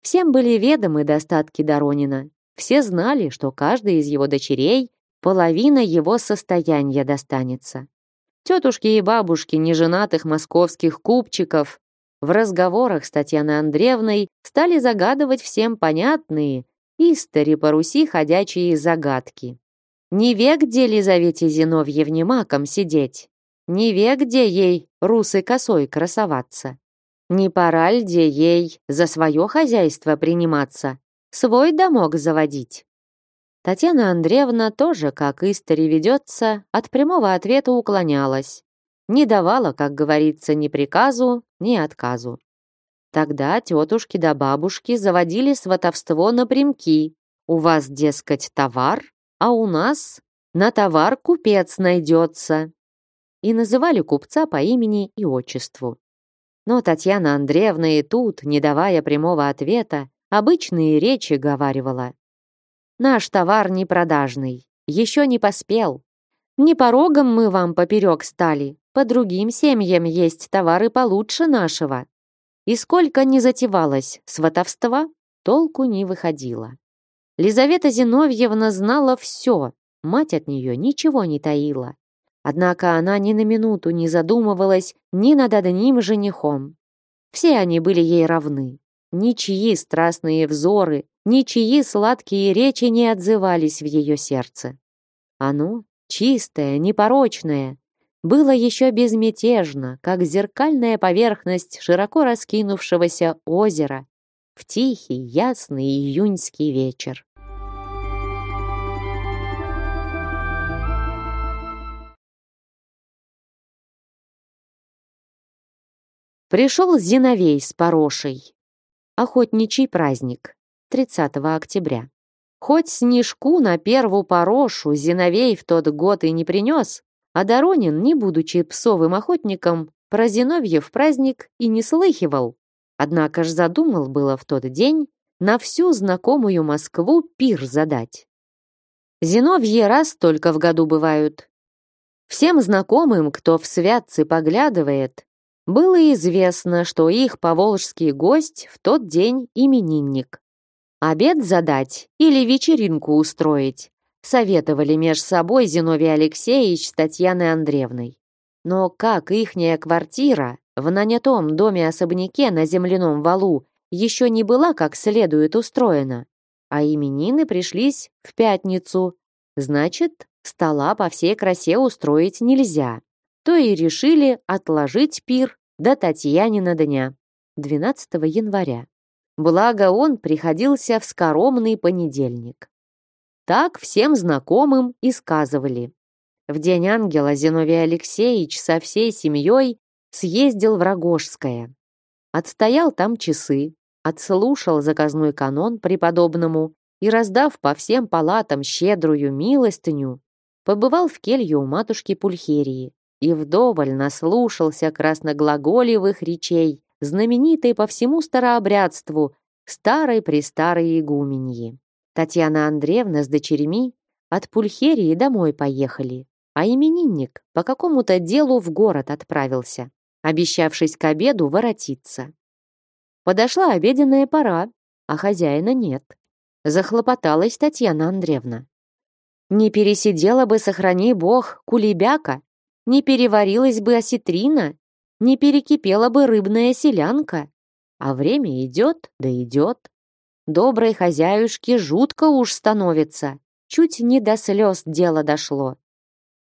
Всем были ведомы достатки Доронина. Все знали, что каждой из его дочерей половина его состояния достанется. Тетушки и бабушки неженатых московских купчиков в разговорах с Татьяной Андреевной стали загадывать всем понятные, истори по Руси ходячие загадки. Не век где Лизавете Зиновьевне маком сидеть, не век где ей русой косой красоваться. Не пора ль где ей за свое хозяйство приниматься, свой домок заводить? Татьяна Андреевна тоже, как истори ведется, от прямого ответа уклонялась. Не давала, как говорится, ни приказу, ни отказу. Тогда тетушки да бабушки заводили сватовство напрямки. У вас, дескать, товар, а у нас на товар купец найдется. И называли купца по имени и отчеству. Но Татьяна Андреевна и тут, не давая прямого ответа, обычные речи говаривала. «Наш товар не продажный, еще не поспел. Не порогом мы вам поперек стали, по другим семьям есть товары получше нашего». И сколько ни затевалось сватовства, толку не выходило. Лизавета Зиновьевна знала все, мать от нее ничего не таила. Однако она ни на минуту не задумывалась ни над одним женихом. Все они были ей равны. Ничьи страстные взоры, ничьи сладкие речи не отзывались в ее сердце. Оно, чистое, непорочное, было еще безмятежно, как зеркальная поверхность широко раскинувшегося озера в тихий, ясный июньский вечер. Пришел Зиновей с Порошей. Охотничий праздник. 30 октября. Хоть снежку на первую Порошу Зиновей в тот год и не принес, а Доронин, не будучи псовым охотником, про Зиновьев праздник и не слыхивал. Однако ж задумал было в тот день на всю знакомую Москву пир задать. Зиновьи раз только в году бывают. Всем знакомым, кто в святцы поглядывает, было известно, что их поволжский гость в тот день именинник. Обед задать или вечеринку устроить, советовали меж собой Зиновий Алексеевич с Татьяной Андреевной. Но как ихняя квартира в нанятом доме-особняке на земляном валу еще не была как следует устроена, а именины пришлись в пятницу, значит, стола по всей красе устроить нельзя то и решили отложить пир до Татьянина дня, 12 января. Благо он приходился в скоромный понедельник. Так всем знакомым и сказывали. В день ангела Зиновий Алексеевич со всей семьей съездил в Рогожское. Отстоял там часы, отслушал заказной канон преподобному и, раздав по всем палатам щедрую милостыню, побывал в келье у матушки Пульхерии, и вдоволь наслушался красноглаголевых речей, знаменитой по всему старообрядству старой-престарой игуменьи. Татьяна Андреевна с дочерьми от Пульхерии домой поехали, а именинник по какому-то делу в город отправился, обещавшись к обеду воротиться. Подошла обеденная пора, а хозяина нет. Захлопоталась Татьяна Андреевна. Не пересидела бы, сохрани бог, кулебяка, не переварилась бы осетрина, не перекипела бы рыбная селянка. А время идет, да идет. Доброй хозяюшке жутко уж становится. Чуть не до слез дело дошло.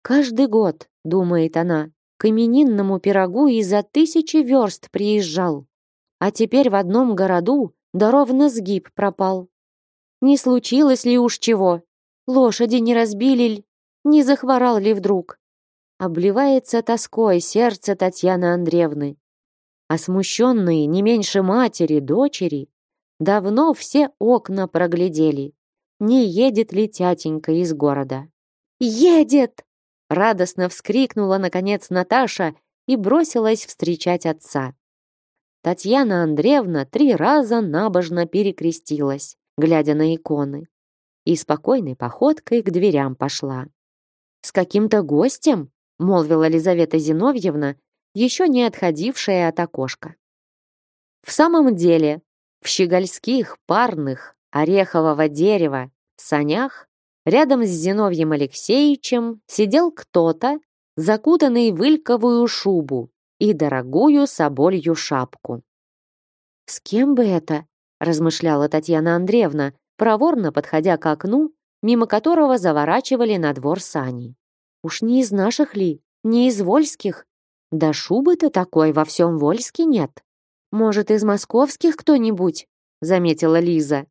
Каждый год, думает она, к именинному пирогу и за тысячи верст приезжал. а теперь в одном городу да ровно сгиб пропал. Не случилось ли уж чего? Лошади не разбили ли? Не захворал ли вдруг? Обливается тоской сердце Татьяны Андреевны. А смущенные не меньше матери, дочери, давно все окна проглядели. Не едет ли тятенька из города? «Едет!» Радостно вскрикнула, наконец, Наташа и бросилась встречать отца. Татьяна Андреевна три раза набожно перекрестилась, глядя на иконы, и спокойной походкой к дверям пошла. «С каким-то гостем?» — молвила Лизавета Зиновьевна, еще не отходившая от окошка. В самом деле, в щегольских, парных, орехового дерева, санях, рядом с Зиновьем Алексеевичем сидел кто-то, закутанный в ильковую шубу и дорогую соболью шапку. «С кем бы это?» — размышляла Татьяна Андреевна, проворно подходя к окну, мимо которого заворачивали на двор сани. «Уж не из наших ли? Не из вольских? Да шубы-то такой во всем Вольске нет. Может, из московских кто-нибудь?» — заметила Лиза.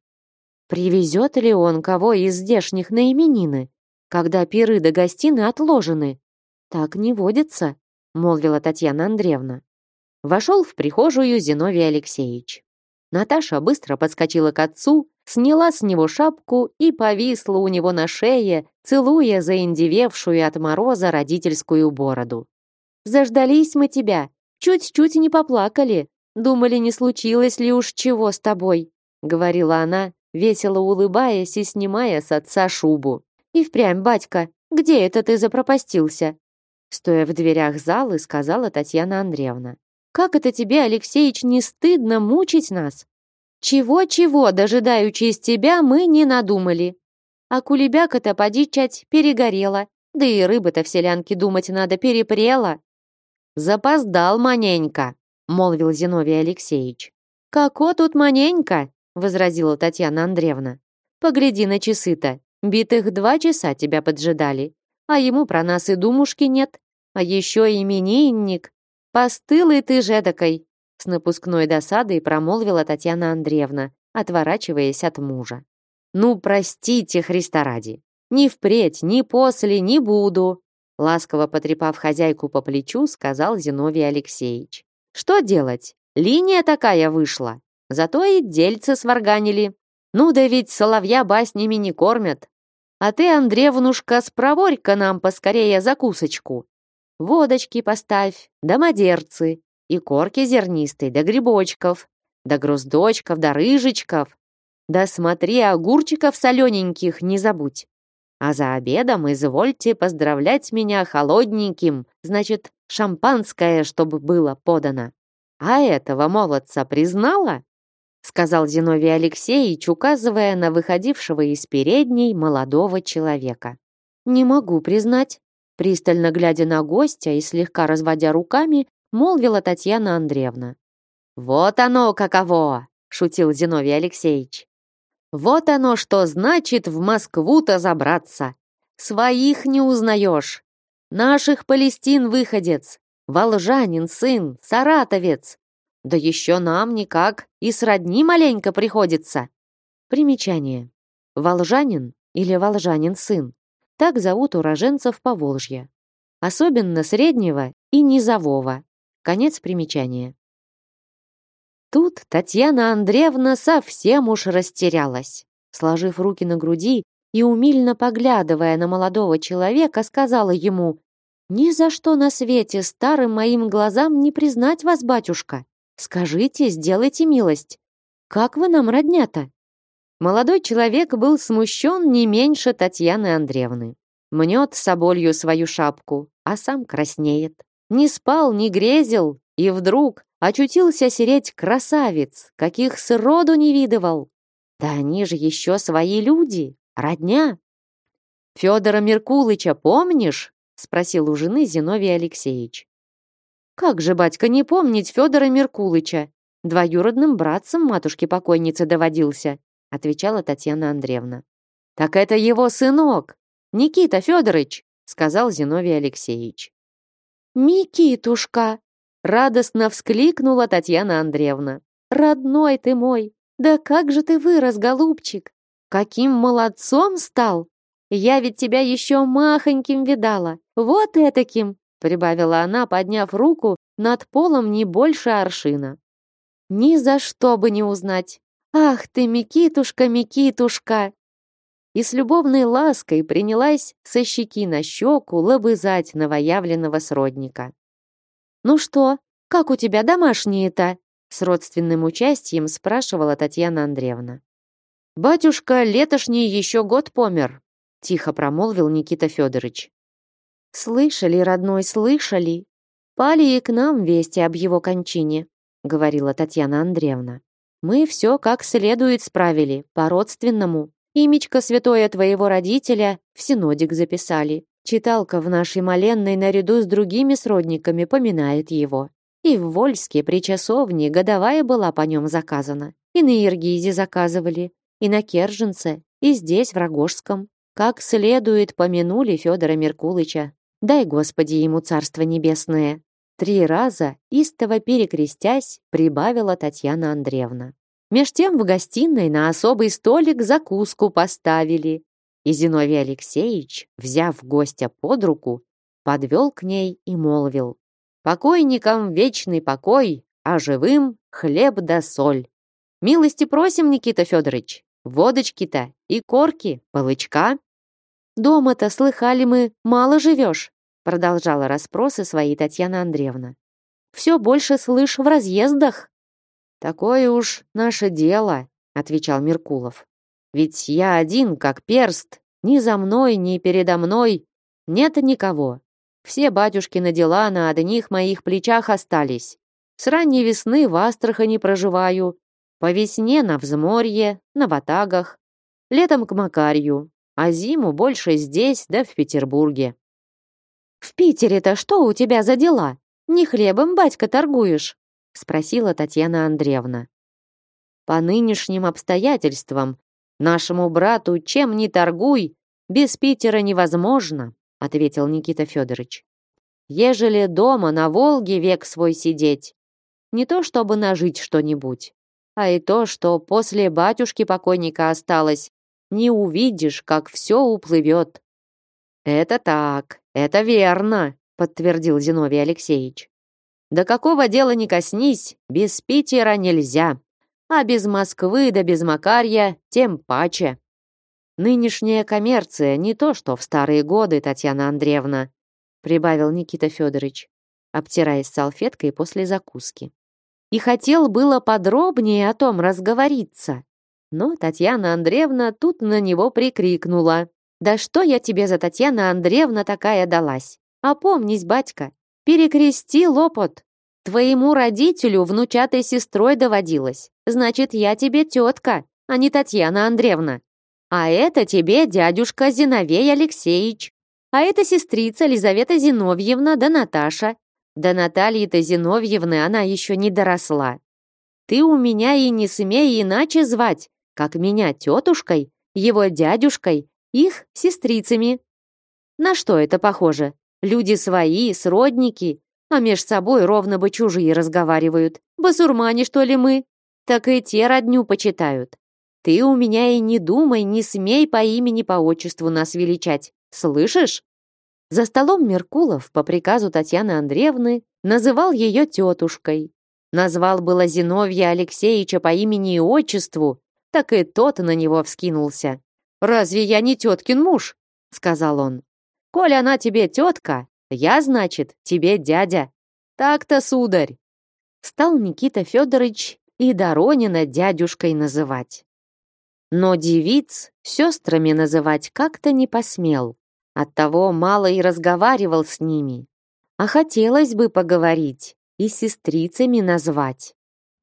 «Привезет ли он кого из здешних на именины, когда пиры до гостины отложены? Так не водится молвила Татьяна Андреевна. Вошел в прихожую Зиновий Алексеевич. Наташа быстро подскочила к отцу, сняла с него шапку и повисла у него на шее, целуя заиндевевшую от мороза родительскую бороду. «Заждались мы тебя, чуть-чуть не поплакали, думали, не случилось ли уж чего с тобой», говорила она, весело улыбаясь и снимая с отца шубу. «И впрямь, батька, где это ты запропастился? Стоя в дверях залы, сказала Татьяна Андреевна. «Как это тебе, Алексеич, не стыдно мучить нас? Чего-чего, дожидаючись тебя, мы не надумали. А кулебяка-то, поди чать, перегорела. Да и рыба-то в селянке думать надо, перепрела». «Запоздал маненько», — молвил Зиновий Алексеевич. «Како тут маненько?» — возразила Татьяна Андреевна. «Погляди на часы-то. Битых два часа тебя поджидали а ему про нас и думушки нет. А еще именинник. Постылый ты же такой. С напускной досадой промолвила Татьяна Андреевна, отворачиваясь от мужа. Ну, простите, Христа ради. Ни впредь, ни после, не буду. Ласково потрепав хозяйку по плечу, сказал Зиновий Алексеевич. Что делать? Линия такая вышла. Зато и дельцы сварганили. Ну да ведь соловья баснями не кормят. А ты, Андреевнушка, спроворь-ка нам поскорее закусочку. Водочки поставь, да мадерцы, и корки зернистой, да грибочков, да груздочков, да рыжечков. Да смотри, огурчиков солененьких не забудь. А за обедом извольте поздравлять меня холодненьким, значит, шампанское, чтобы было подано. А этого молодца признала? сказал Зиновий Алексеевич, указывая на выходившего из передней молодого человека. Не могу признать, пристально глядя на гостя и слегка разводя руками, молвила Татьяна Андреевна. Вот оно каково, шутил Зиновий Алексеевич. Вот оно что значит в Москву-то забраться. Своих не узнаешь. Наших Палестин выходец, волжанин сын, саратовец, да еще нам никак и сродни маленько приходится. Примечание. Волжанин или волжанин сын. Так зовут уроженцев Поволжья. Особенно среднего и низового. Конец примечания. Тут Татьяна Андреевна совсем уж растерялась. Сложив руки на груди и умильно поглядывая на молодого человека, сказала ему, «Ни за что на свете старым моим глазам не признать вас, батюшка. Скажите, сделайте милость. Как вы нам родня-то?» Молодой человек был смущен не меньше Татьяны Андреевны. Мнет соболью свою шапку, а сам краснеет. Не спал, не грезил, и вдруг очутился сереть красавец, каких сроду не видывал. Да они же еще свои люди, родня. Федора Меркулыча помнишь? спросил у жены Зиновий Алексеевич. Как же, батька, не помнить Федора Меркулыча? Двоюродным братцем матушки-покойницы доводился, отвечала Татьяна Андреевна. Так это его сынок, Никита Федорович, сказал Зиновий Алексеевич. Микитушка! Радостно вскликнула Татьяна Андреевна. родной ты мой! Да как же ты вырос, голубчик! Каким молодцом стал! Я ведь тебя еще махоньким видала, вот этаким!» прибавила она, подняв руку над полом не больше аршина. «Ни за что бы не узнать! Ах ты, Микитушка, Микитушка!» И с любовной лаской принялась со щеки на щеку лобызать новоявленного сродника. «Ну что, как у тебя домашние-то?» С родственным участием спрашивала Татьяна Андреевна. «Батюшка летошний еще год помер», тихо промолвил Никита Федорович. «Слышали, родной, слышали? Пали и к нам вести об его кончине», говорила Татьяна Андреевна. «Мы все как следует справили, по-родственному. Имечко святое твоего родителя в синодик записали. Читалка в нашей моленной наряду с другими сродниками поминает его. И в Вольске при часовне годовая была по нем заказана. И на Иргизе заказывали, и на Керженце, и здесь, в Рогожском. Как следует помянули Федора Меркулыча. Дай, Господи, ему царство небесное. Три раза, истово перекрестясь, прибавила Татьяна Андреевна. Меж тем в гостиной на особый столик закуску поставили, и Зиновий Алексеевич, взяв гостя под руку, подвел к ней и молвил. «Покойникам вечный покой, а живым хлеб да соль. Милости просим, Никита Федорович, водочки-то и корки, полычка». «Дома-то, слыхали мы, мало живешь», продолжала расспросы свои Татьяна Андреевна. «Все больше слышь в разъездах». «Такое уж наше дело», отвечал Меркулов. Ведь я один, как перст, ни за мной, ни передо мной нет никого. Все батюшкины дела на одних моих плечах остались. С ранней весны в Астрахани проживаю, по весне на взморье, на Батагах, летом к Макарью, а зиму больше здесь, да в Петербурге. «В Питере-то что у тебя за дела? Не хлебом, батька, торгуешь?» спросила Татьяна Андреевна. «По нынешним обстоятельствам Нашему брату чем ни торгуй, без Питера невозможно, ответил Никита Федорович. Ежели дома на Волге век свой сидеть, не то чтобы нажить что-нибудь, а и то, что после батюшки покойника осталось, не увидишь, как все уплывет. Это так, это верно, подтвердил Зиновий Алексеевич. До какого дела не коснись, без Питера нельзя а без Москвы да без Макарья тем паче. Нынешняя коммерция не то, что в старые годы, Татьяна Андреевна, прибавил Никита Федорович, обтираясь салфеткой после закуски. И хотел было подробнее о том разговориться. Но Татьяна Андреевна тут на него прикрикнула. «Да что я тебе за Татьяна Андреевна такая далась? Опомнись, батька, перекрести лопот!» Твоему родителю внучатой сестрой доводилось. Значит, я тебе тетка, а не Татьяна Андреевна. А это тебе дядюшка Зиновей Алексеевич. А это сестрица Лизавета Зиновьевна да Наташа. Да Натальи-то Зиновьевны она еще не доросла. Ты у меня и не смей иначе звать, как меня тетушкой, его дядюшкой, их сестрицами. На что это похоже? Люди свои, сродники, а меж собой ровно бы чужие разговаривают. Басурмане, что ли, мы? Так и те родню почитают. Ты у меня и не думай, не смей по имени, по отчеству нас величать. Слышишь? За столом Меркулов по приказу Татьяны Андреевны называл ее тетушкой. Назвал было Зиновья Алексеевича по имени и отчеству, так и тот на него вскинулся. «Разве я не теткин муж?» — сказал он. «Коль она тебе тетка, я, значит, тебе дядя. Так-то, сударь. Стал Никита Федорович и Доронина дядюшкой называть. Но девиц сестрами называть как-то не посмел. Оттого мало и разговаривал с ними. А хотелось бы поговорить и сестрицами назвать.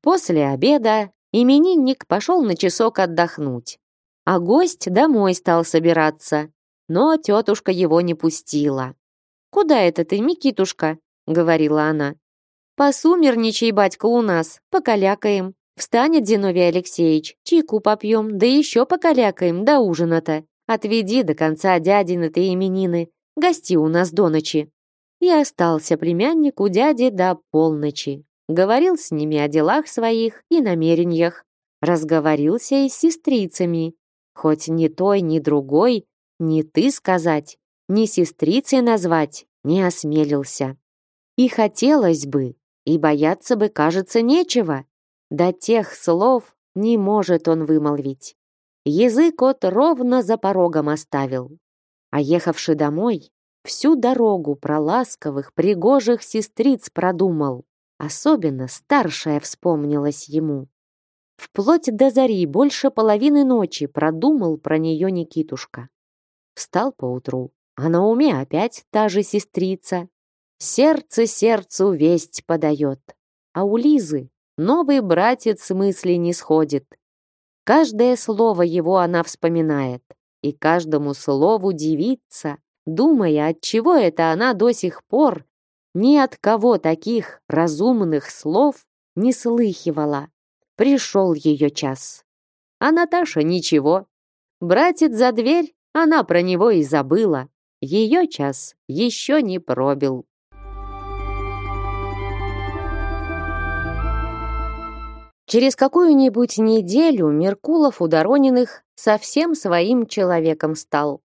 После обеда именинник пошел на часок отдохнуть, а гость домой стал собираться, но тетушка его не пустила. «Куда это ты, Микитушка?» — говорила она. «Посумерничай, батька, у нас, покалякаем. Встанет Зиновий Алексеевич, чайку попьем, да еще покалякаем до ужина-то. Отведи до конца дядины ты именины, гости у нас до ночи». И остался племянник у дяди до полночи. говорил с ними о делах своих и намерениях, разговорился и с сестрицами, хоть ни той, ни другой, ни ты сказать, ни сестрицей назвать не осмелился. И хотелось бы, и бояться бы, кажется, нечего. До тех слов не может он вымолвить. Язык от ровно за порогом оставил. А ехавший домой, всю дорогу про ласковых, пригожих сестриц продумал. Особенно старшая вспомнилась ему. Вплоть до зари больше половины ночи продумал про нее Никитушка. Встал поутру, а на уме опять та же сестрица. Сердце сердцу весть подает. А у Лизы новый братец мысли не сходит. Каждое слово его она вспоминает, и каждому слову дивится, думая, от чего это она до сих пор ни от кого таких разумных слов не слыхивала. Пришел ее час. А Наташа ничего. Братец за дверь, она про него и забыла. Ее час еще не пробил. Через какую-нибудь неделю Меркулов у Дорониных совсем своим человеком стал.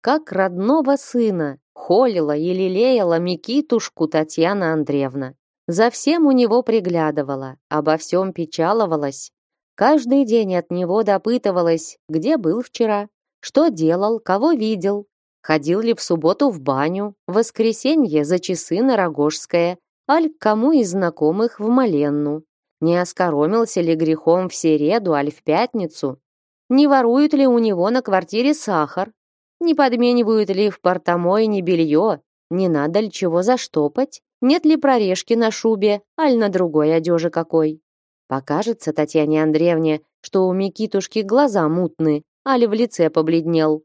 Как родного сына холила и лелеяла Микитушку Татьяна Андреевна. За всем у него приглядывала, обо всем печаловалась. Каждый день от него допытывалась, где был вчера, что делал, кого видел, ходил ли в субботу в баню, в воскресенье за часы на Рогожское, аль кому из знакомых в Маленну. Не оскоромился ли грехом в середу, аль в пятницу? Не воруют ли у него на квартире сахар? Не подменивают ли в портомойне белье? Не надо ли чего заштопать? Нет ли прорежки на шубе, аль на другой одежи какой? Покажется Татьяне Андреевне, что у Микитушки глаза мутны, али в лице побледнел.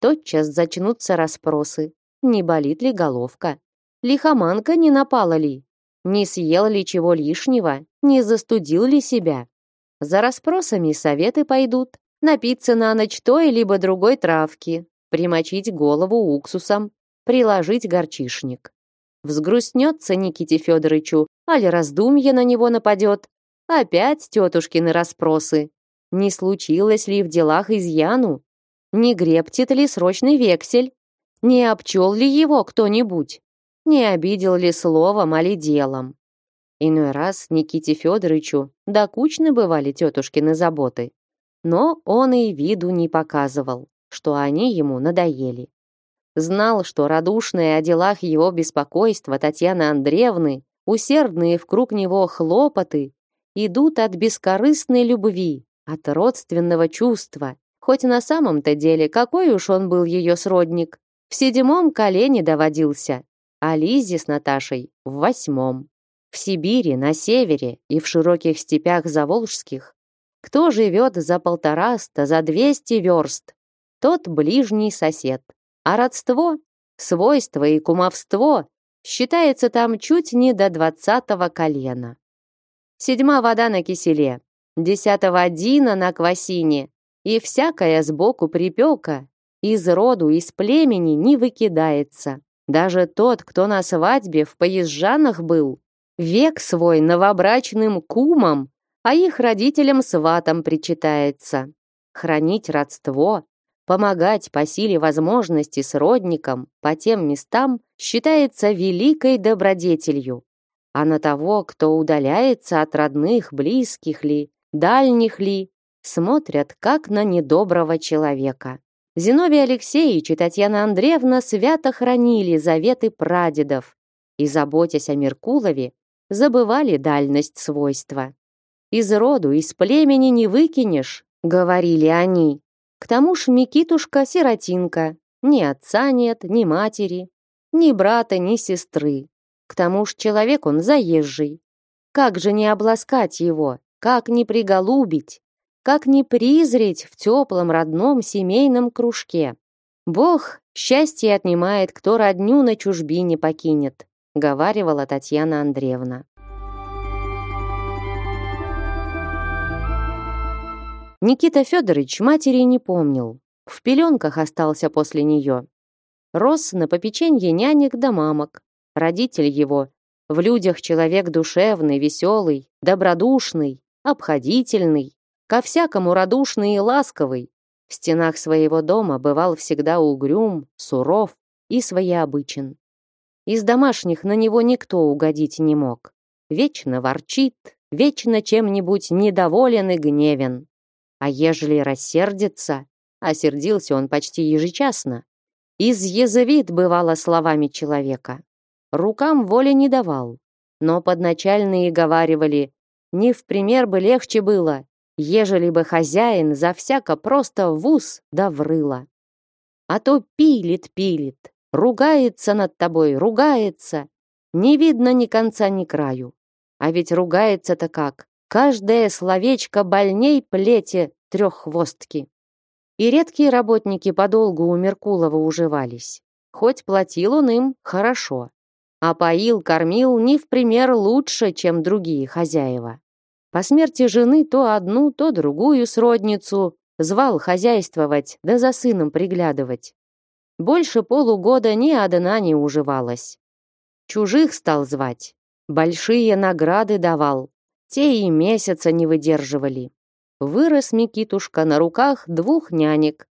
Тотчас зачнутся расспросы. Не болит ли головка? Лихоманка не напала ли? Не съел ли чего лишнего? Не застудил ли себя? За расспросами советы пойдут. Напиться на ночь той либо другой травки, примочить голову уксусом, приложить горчишник. Взгрустнется Никите Федоровичу, али раздумье на него нападет. Опять тетушкины расспросы. Не случилось ли в делах изъяну? Не грептит ли срочный вексель? Не обчел ли его кто-нибудь? Не обидел ли словом, али делом. Иной раз Никите Федоровичу докучны бывали тетушкины заботы, но он и виду не показывал, что они ему надоели. Знал, что радушные о делах его беспокойства Татьяны Андреевны, усердные в круг него хлопоты, идут от бескорыстной любви, от родственного чувства, хоть на самом-то деле какой уж он был ее сродник, в седьмом колене доводился, а Лизе с Наташей в восьмом. В Сибири, на севере и в широких степях заволжских кто живет за полтораста, за двести верст, тот ближний сосед. А родство, свойство и кумовство считается там чуть не до двадцатого колена. Седьма вода на киселе, десятого дина на квасине и всякая сбоку припека из роду, из племени не выкидается. Даже тот, кто на свадьбе в поезжанах был, век свой новобрачным кумам, а их родителям-сватам причитается. Хранить родство, помогать по силе возможности сродникам по тем местам считается великой добродетелью. А на того, кто удаляется от родных, близких ли, дальних ли, смотрят как на недоброго человека. Зиновий Алексеевич и Татьяна Андреевна свято хранили заветы прадедов и, заботясь о Меркулове, забывали дальность свойства. «Из роду, из племени не выкинешь», — говорили они. К тому ж Микитушка сиротинка, ни отца нет, ни матери, ни брата, ни сестры. К тому ж человек он заезжий. Как же не обласкать его, как не приголубить? Как не призреть в теплом родном семейном кружке. Бог счастье отнимает, кто родню на чужбине покинет, говаривала Татьяна Андреевна. Никита Федорович матери не помнил. В пеленках остался после нее. Рос на попеченье нянек да мамок. Родитель его, В людях человек душевный, веселый, добродушный, обходительный, ко всякому радушный и ласковый. В стенах своего дома бывал всегда угрюм, суров и своеобычен. Из домашних на него никто угодить не мог. Вечно ворчит, вечно чем-нибудь недоволен и гневен. А ежели рассердится, а сердился он почти ежечасно, изъязвит бывало словами человека. Рукам воли не давал, но подначальные говаривали, не в пример бы легче было, ежели бы хозяин за всяко просто в ус да врыло. А то пилит-пилит, ругается над тобой, ругается, не видно ни конца, ни краю. А ведь ругается-то как, каждое словечко больней плете треххвостки. И редкие работники подолгу у Меркулова уживались. Хоть платил он им хорошо, а поил, кормил не в пример лучше, чем другие хозяева. По смерти жены то одну, то другую сродницу звал хозяйствовать, да за сыном приглядывать. Больше полугода ни одна не уживалась. Чужих стал звать, большие награды давал, те и месяца не выдерживали. Вырос Микитушка на руках двух нянек,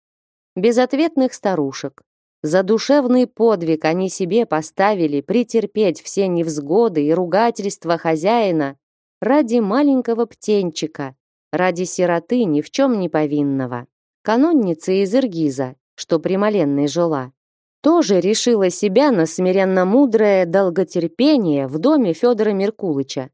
безответных старушек. За душевный подвиг они себе поставили претерпеть все невзгоды и ругательства хозяина ради маленького птенчика, ради сироты ни в чем не повинного. Канонница из Иргиза, что примоленной жила, тоже решила себя на смиренно-мудрое долготерпение в доме Федора Меркулыча,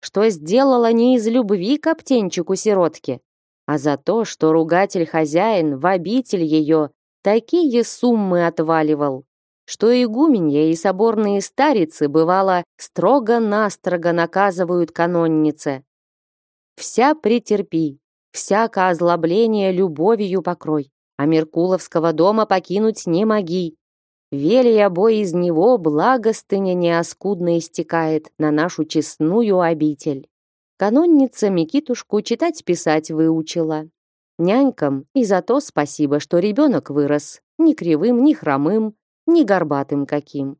что сделала не из любви к птенчику-сиротке, а за то, что ругатель-хозяин в обитель ее такие суммы отваливал, что игуменья и соборные старицы, бывало, строго-настрого наказывают каноннице. Вся претерпи, всяко озлобление любовью покрой, а Меркуловского дома покинуть не моги. Вели обои из него благостыня неоскудно истекает на нашу честную обитель. Канонница Микитушку читать-писать выучила. Нянькам и за то спасибо, что ребенок вырос, ни кривым, ни хромым, ни горбатым каким.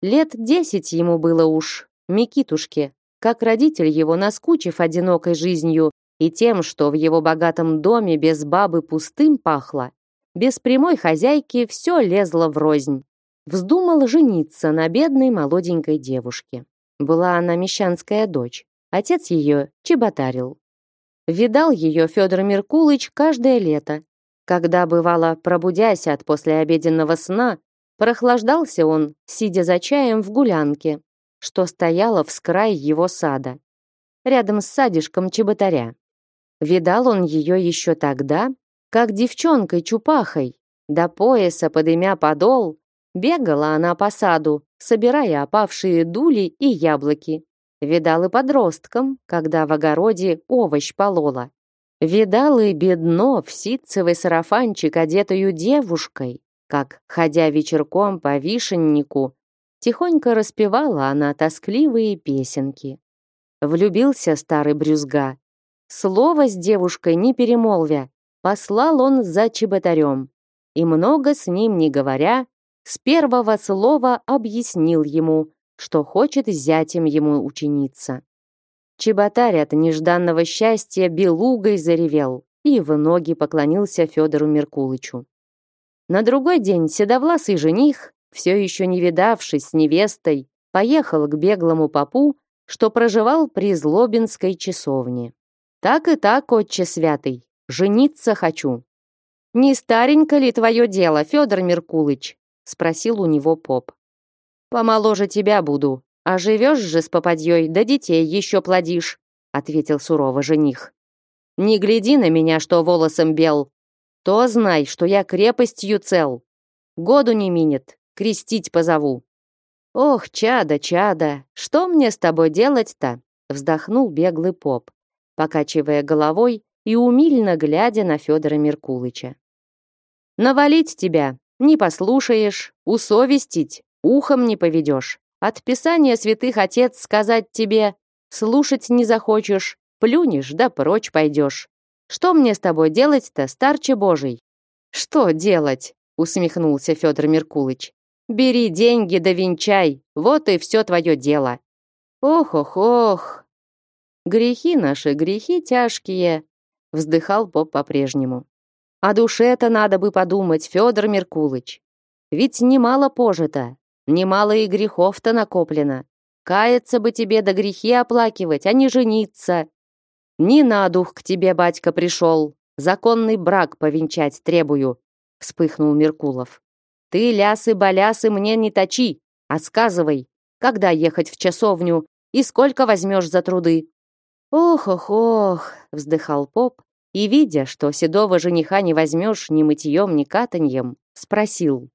Лет десять ему было уж, Микитушке, как родитель его, наскучив одинокой жизнью и тем, что в его богатом доме без бабы пустым пахло, без прямой хозяйки все лезло в рознь. Вздумал жениться на бедной молоденькой девушке. Была она мещанская дочь. Отец ее чеботарил. Видал ее Федор Меркулыч каждое лето. Когда, бывало, пробудясь от послеобеденного сна, Прохлаждался он, сидя за чаем в гулянке, что стояла в скрай его сада, рядом с садишком чеботаря. Видал он ее еще тогда, как девчонкой-чупахой, до пояса подымя подол, бегала она по саду, собирая опавшие дули и яблоки. Видал и подростком, когда в огороде овощ полола. Видал и бедно в ситцевый сарафанчик одетую девушкой, как, ходя вечерком по вишеннику, тихонько распевала она тоскливые песенки. Влюбился старый брюзга. Слово с девушкой не перемолвя, послал он за чеботарем. И много с ним не говоря, с первого слова объяснил ему, что хочет зятем ему учениться. Чеботарь от нежданного счастья белугой заревел и в ноги поклонился Федору Меркулычу. На другой день седовласый жених, все еще не видавшись с невестой, поехал к беглому попу, что проживал при Злобинской часовне. «Так и так, отче святый, жениться хочу». «Не старенько ли твое дело, Федор Меркулыч?» — спросил у него поп. «Помоложе тебя буду, а живешь же с попадьей, да детей еще плодишь», — ответил сурово жених. «Не гляди на меня, что волосом бел, то знай, что я крепостью цел. Году не минет, крестить позову». «Ох, чада, чада, что мне с тобой делать-то?» вздохнул беглый поп, покачивая головой и умильно глядя на Федора Меркулыча. «Навалить тебя не послушаешь, усовестить, ухом не поведешь. От Писания святых отец сказать тебе, слушать не захочешь, плюнешь да прочь пойдешь. Что мне с тобой делать-то, старче Божий?» «Что делать?» — усмехнулся Федор Меркулыч. «Бери деньги да венчай, вот и все твое дело. Ох-ох-ох. Грехи наши, грехи тяжкие, вздыхал поп по-прежнему. О душе-то надо бы подумать, Федор Меркулыч. Ведь немало пожито, немало и грехов-то накоплено. Каяться бы тебе да грехи оплакивать, а не жениться. Не на дух к тебе батька пришел, законный брак повенчать требую, вспыхнул Меркулов. Ты лясы-балясы мне не точи, а сказывай, когда ехать в часовню и сколько возьмешь за труды. Ох-ох-ох, вздыхал поп и, видя, что седого жениха не возьмешь ни мытьем, ни катаньем, спросил.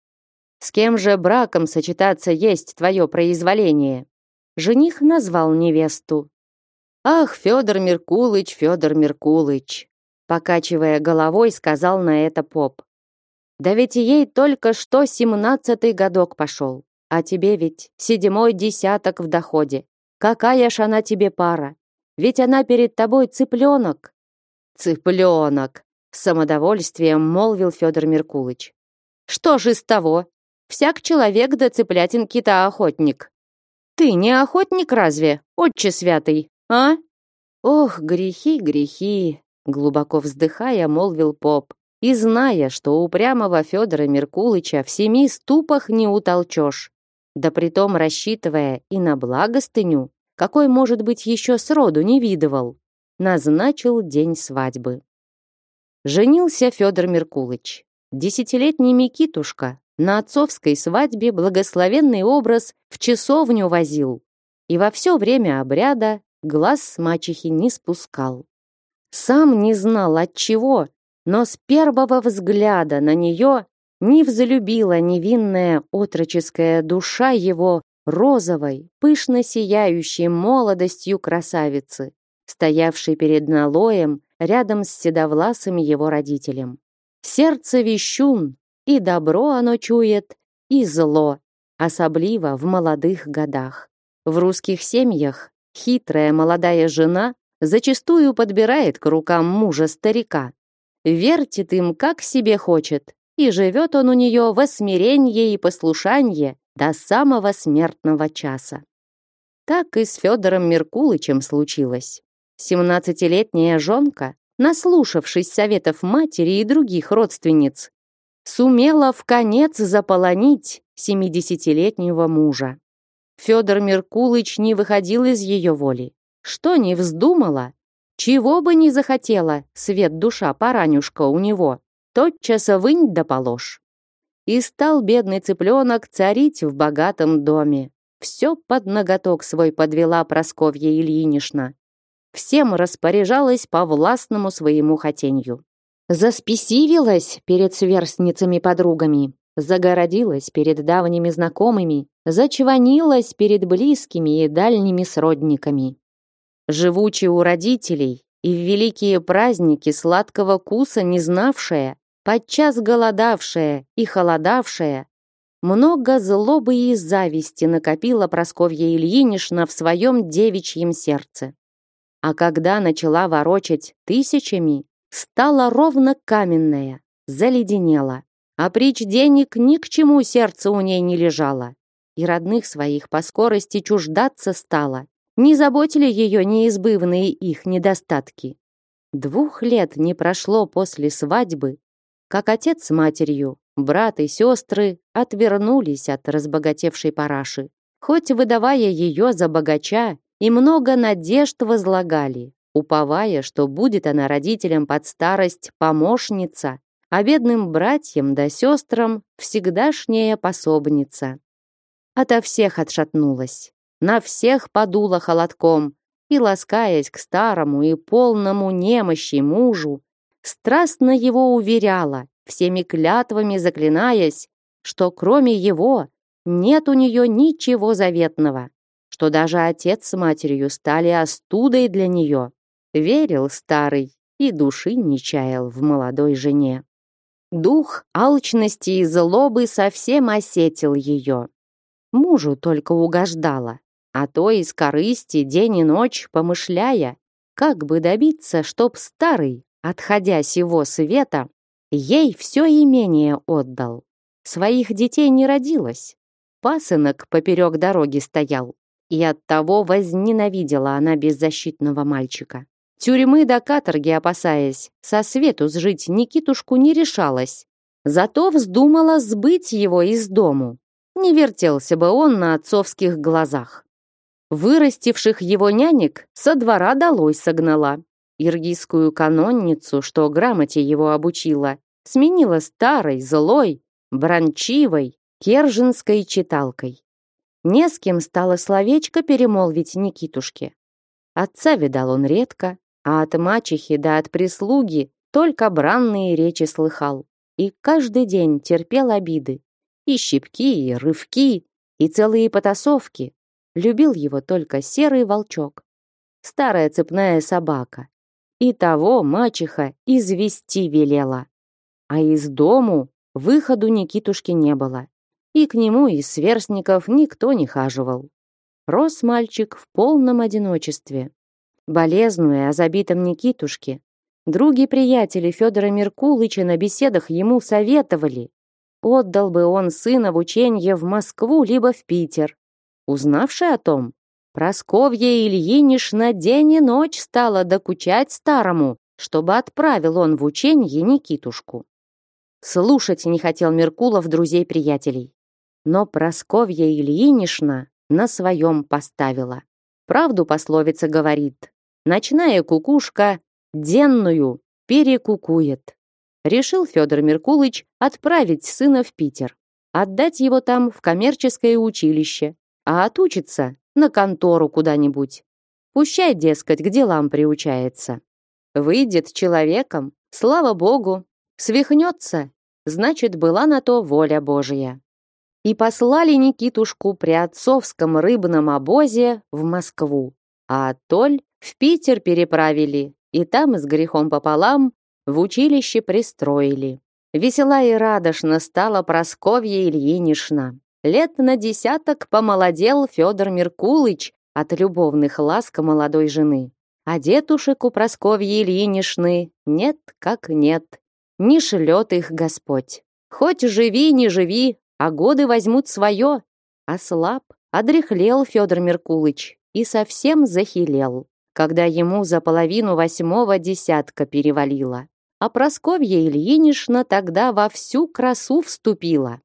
«С кем же браком сочетаться есть твое произволение?» Жених назвал невесту. «Ах, Федор Меркулыч, Федор Меркулыч!» Покачивая головой, сказал на это поп. «Да ведь ей только что семнадцатый годок пошел, а тебе ведь седьмой десяток в доходе. Какая ж она тебе пара? Ведь она перед тобой цыпленок, Цыпленок, самодовольствием молвил Федор Меркулыч. Что же из того? Всяк человек да цыплятинки-то охотник. Ты не охотник разве, отче святый, а? Ох, грехи, грехи, глубоко вздыхая, молвил поп. И зная, что упрямого Федора Меркулыча в семи ступах не утолчешь, да притом рассчитывая и на благостыню, какой, может быть, еще сроду не видывал назначил день свадьбы. Женился Федор Меркулыч. Десятилетний Микитушка на отцовской свадьбе благословенный образ в часовню возил и во все время обряда глаз с мачехи не спускал. Сам не знал от чего, но с первого взгляда на нее не взлюбила невинная отроческая душа его розовой, пышно сияющей молодостью красавицы стоявший перед налоем рядом с седовласым его родителем. Сердце вещун, и добро оно чует, и зло, особливо в молодых годах. В русских семьях хитрая молодая жена зачастую подбирает к рукам мужа-старика, вертит им как себе хочет, и живет он у нее в осмиренье и послушанье до самого смертного часа. Так и с Федором Меркулычем случилось. Семнадцатилетняя жонка, наслушавшись советов матери и других родственниц, сумела в конец заполонить семидесятилетнего мужа. Федор Меркулыч не выходил из ее воли. Что не вздумала, чего бы ни захотела свет душа поранюшка у него, тотчас вынь да положь. И стал бедный цыпленок царить в богатом доме. Все под ноготок свой подвела Просковья Ильинична всем распоряжалась по властному своему хотенью. Заспесивилась перед сверстницами-подругами, загородилась перед давними знакомыми, зачванилась перед близкими и дальними сродниками. Живучи у родителей и в великие праздники сладкого куса не знавшая, подчас голодавшая и холодавшая, много злобы и зависти накопила Просковья Ильинична в своем девичьем сердце. А когда начала ворочать тысячами, стала ровно каменная, заледенела. А прич денег ни к чему сердце у ней не лежало. И родных своих по скорости чуждаться стала. Не заботили ее неизбывные их недостатки. Двух лет не прошло после свадьбы, как отец с матерью, брат и сестры отвернулись от разбогатевшей параши. Хоть выдавая ее за богача и много надежд возлагали, уповая, что будет она родителям под старость помощница, а бедным братьям да сестрам всегдашняя пособница. Ото всех отшатнулась, на всех подула холодком и, ласкаясь к старому и полному немощи мужу, страстно его уверяла, всеми клятвами заклинаясь, что кроме его нет у нее ничего заветного что даже отец с матерью стали остудой для нее. Верил старый и души не чаял в молодой жене. Дух алчности и злобы совсем осетил ее. Мужу только угождала, а то из корысти день и ночь помышляя, как бы добиться, чтоб старый, отходя сего света, ей все имение отдал. Своих детей не родилось. Пасынок поперек дороги стоял, И оттого возненавидела она беззащитного мальчика. Тюрьмы до каторги опасаясь, со свету сжить Никитушку не решалась. Зато вздумала сбыть его из дому. Не вертелся бы он на отцовских глазах. Вырастивших его нянек со двора долой согнала. Иргизскую канонницу, что грамоте его обучила, сменила старой, злой, бранчивой, керженской читалкой. Не с кем стало словечко перемолвить Никитушке. Отца видал он редко, а от мачехи да от прислуги только бранные речи слыхал. И каждый день терпел обиды. И щипки, и рывки, и целые потасовки. Любил его только серый волчок. Старая цепная собака. И того мачеха извести велела. А из дому выходу Никитушки не было и к нему из сверстников никто не хаживал. Рос мальчик в полном одиночестве. Болезную о забитом Никитушке други-приятели Федора Меркулыча на беседах ему советовали. Отдал бы он сына в ученье в Москву либо в Питер. Узнавши о том, Просковья Ильинишна день и ночь стала докучать старому, чтобы отправил он в ученье Никитушку. Слушать не хотел Меркулов друзей-приятелей но Просковья Ильинична на своем поставила. Правду пословица говорит, ночная кукушка денную перекукует. Решил Федор Меркулыч отправить сына в Питер, отдать его там в коммерческое училище, а отучиться на контору куда-нибудь. Пущай, дескать, к делам приучается. Выйдет человеком, слава богу, свихнется, значит, была на то воля Божья и послали Никитушку при отцовском рыбном обозе в Москву, а Толь в Питер переправили, и там с грехом пополам в училище пристроили. Весела и радошно стала Просковья Ильинишна. Лет на десяток помолодел Федор Меркулыч от любовных ласк молодой жены. А дедушек у Просковьи Ильинишны нет как нет. Не шлет их Господь. Хоть живи, не живи, а годы возьмут свое. Ослаб, одряхлел Федор Меркулыч и совсем захилел, когда ему за половину восьмого десятка перевалило. А Просковья Ильинична тогда во всю красу вступила.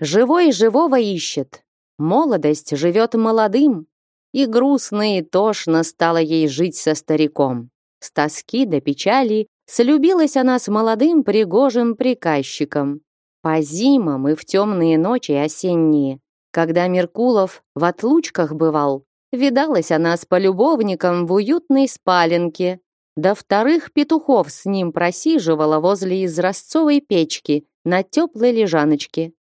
Живой живого ищет, молодость живет молодым, и грустно и тошно стало ей жить со стариком. С тоски до печали слюбилась она с молодым пригожим приказчиком, по зимам и в темные ночи осенние, когда Меркулов в отлучках бывал, видалась она с полюбовником в уютной спаленке, до вторых петухов с ним просиживала возле изразцовой печки на теплой лежаночке,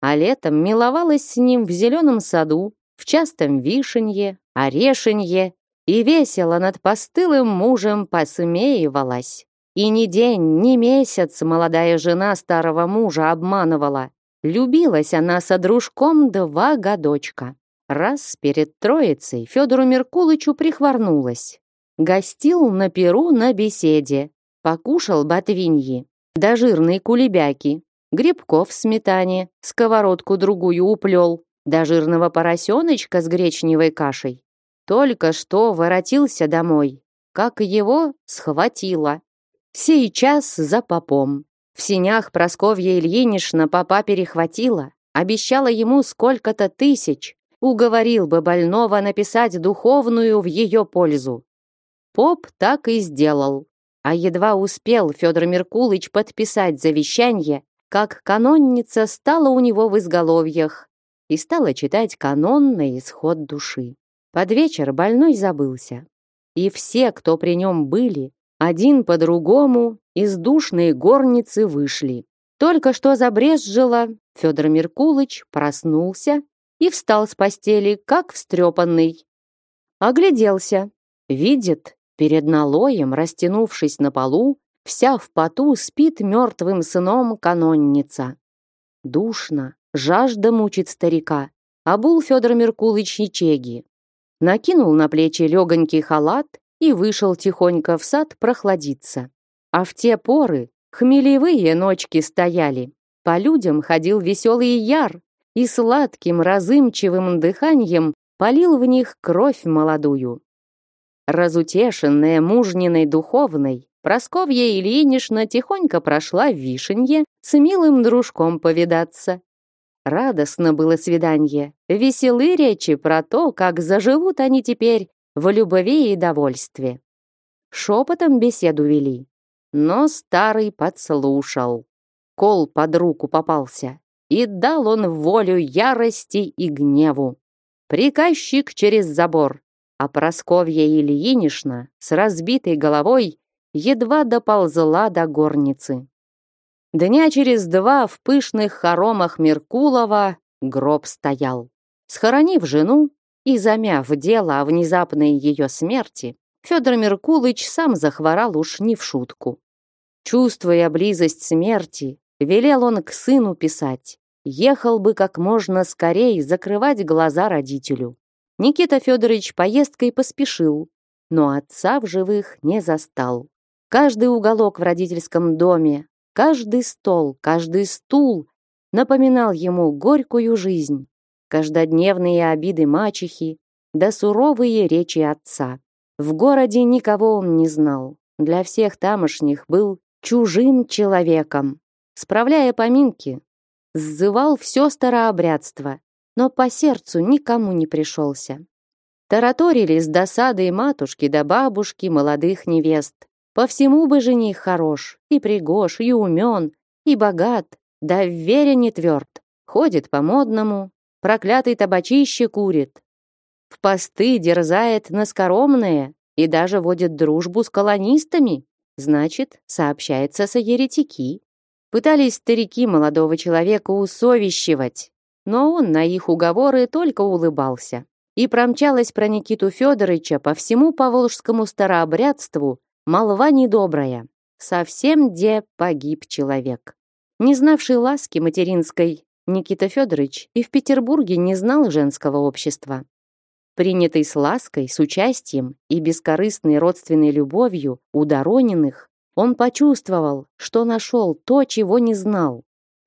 а летом миловалась с ним в зеленом саду, в частом вишенье, орешенье и весело над постылым мужем посмеивалась. И ни день, ни месяц молодая жена старого мужа обманывала. Любилась она со дружком два годочка. Раз перед Троицей Федору Меркулычу прихворнулась. Гостил на перу на беседе. Покушал ботвиньи, да жирные кулебяки, грибков в сметане, сковородку другую уплел, да жирного поросеночка с гречневой кашей. Только что воротился домой, как его схватило. Сейчас за попом. В синях Просковья Ильинична попа перехватила, обещала ему сколько-то тысяч, уговорил бы больного написать духовную в ее пользу. Поп так и сделал. А едва успел Федор Меркулыч подписать завещание, как канонница стала у него в изголовьях и стала читать канон на исход души. Под вечер больной забылся. И все, кто при нем были, один по другому из душной горницы вышли. Только что забрезжило, Федор Меркулыч проснулся и встал с постели, как встрепанный. Огляделся. Видит, перед налоем, растянувшись на полу, вся в поту спит мертвым сыном канонница. Душно, жажда мучит старика. Обул Федор Меркулыч ячеги. Накинул на плечи легонький халат и вышел тихонько в сад прохладиться. А в те поры хмелевые ночки стояли. По людям ходил веселый яр, и сладким разымчивым дыханием полил в них кровь молодую. Разутешенная мужниной духовной, Просковья Ильинична тихонько прошла в Вишенье с милым дружком повидаться. Радостно было свидание, веселы речи про то, как заживут они теперь в любви и довольстве. Шепотом беседу вели, но старый подслушал. Кол под руку попался, и дал он волю ярости и гневу. Приказчик через забор, а Просковья Ильинична с разбитой головой едва доползла до горницы. Дня через два в пышных хоромах Меркулова гроб стоял. Схоронив жену и замяв дело о внезапной ее смерти, Федор Меркулыч сам захворал уж не в шутку. Чувствуя близость смерти, велел он к сыну писать. Ехал бы как можно скорее закрывать глаза родителю. Никита Федорович поездкой поспешил, но отца в живых не застал. Каждый уголок в родительском доме, каждый стол, каждый стул напоминал ему горькую жизнь, каждодневные обиды мачехи, да суровые речи отца. В городе никого он не знал. Для всех тамошних был чужим человеком. Справляя поминки, сзывал все старообрядство, но по сердцу никому не пришелся. Тараторили с досадой матушки да бабушки молодых невест. По всему бы жених хорош, и пригож, и умен, и богат, да в вере не тверд. Ходит по-модному, проклятый табачище курит. В посты дерзает на скоромное и даже водит дружбу с колонистами. Значит, сообщается со еретики. Пытались старики молодого человека усовещивать, но он на их уговоры только улыбался. И промчалась про Никиту Федоровича по всему поволжскому старообрядству Молва недобрая. Совсем где погиб человек. Не знавший ласки материнской, Никита Федорович и в Петербурге не знал женского общества. Принятый с лаской, с участием и бескорыстной родственной любовью у Дорониных, он почувствовал, что нашел то, чего не знал,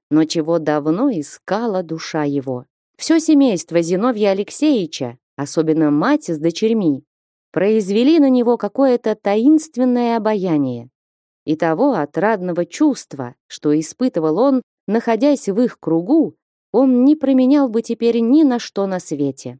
но чего давно искала душа его. Все семейство Зиновья Алексеевича, особенно мать с дочерьми, произвели на него какое-то таинственное обаяние. И того отрадного чувства, что испытывал он, находясь в их кругу, он не променял бы теперь ни на что на свете.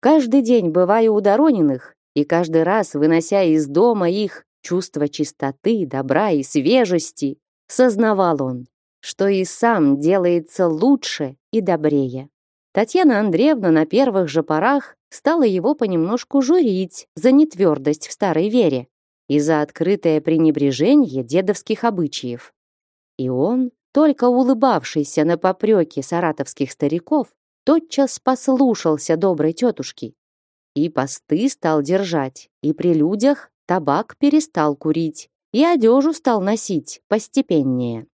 Каждый день бывая у Дорониных, и каждый раз вынося из дома их чувство чистоты, добра и свежести, сознавал он, что и сам делается лучше и добрее. Татьяна Андреевна на первых же порах стала его понемножку журить за нетвердость в старой вере и за открытое пренебрежение дедовских обычаев. И он, только улыбавшийся на попреки саратовских стариков, тотчас послушался доброй тетушки и посты стал держать, и при людях табак перестал курить, и одежу стал носить постепеннее.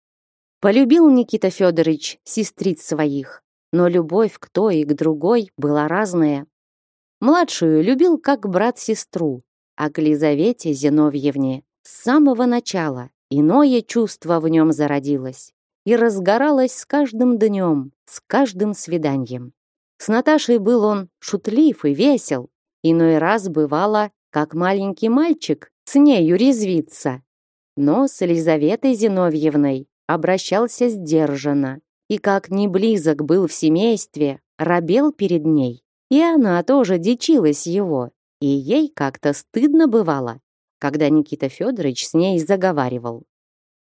Полюбил Никита Федорович сестриц своих, но любовь к той и к другой была разная. Младшую любил как брат-сестру, а к Лизавете Зиновьевне с самого начала иное чувство в нем зародилось и разгоралось с каждым днем, с каждым свиданием. С Наташей был он шутлив и весел, иной раз бывало, как маленький мальчик, с нею резвиться. Но с Елизаветой Зиновьевной обращался сдержанно, и как не близок был в семействе, робел перед ней. И она тоже дичилась его, и ей как-то стыдно бывало, когда Никита Федорович с ней заговаривал.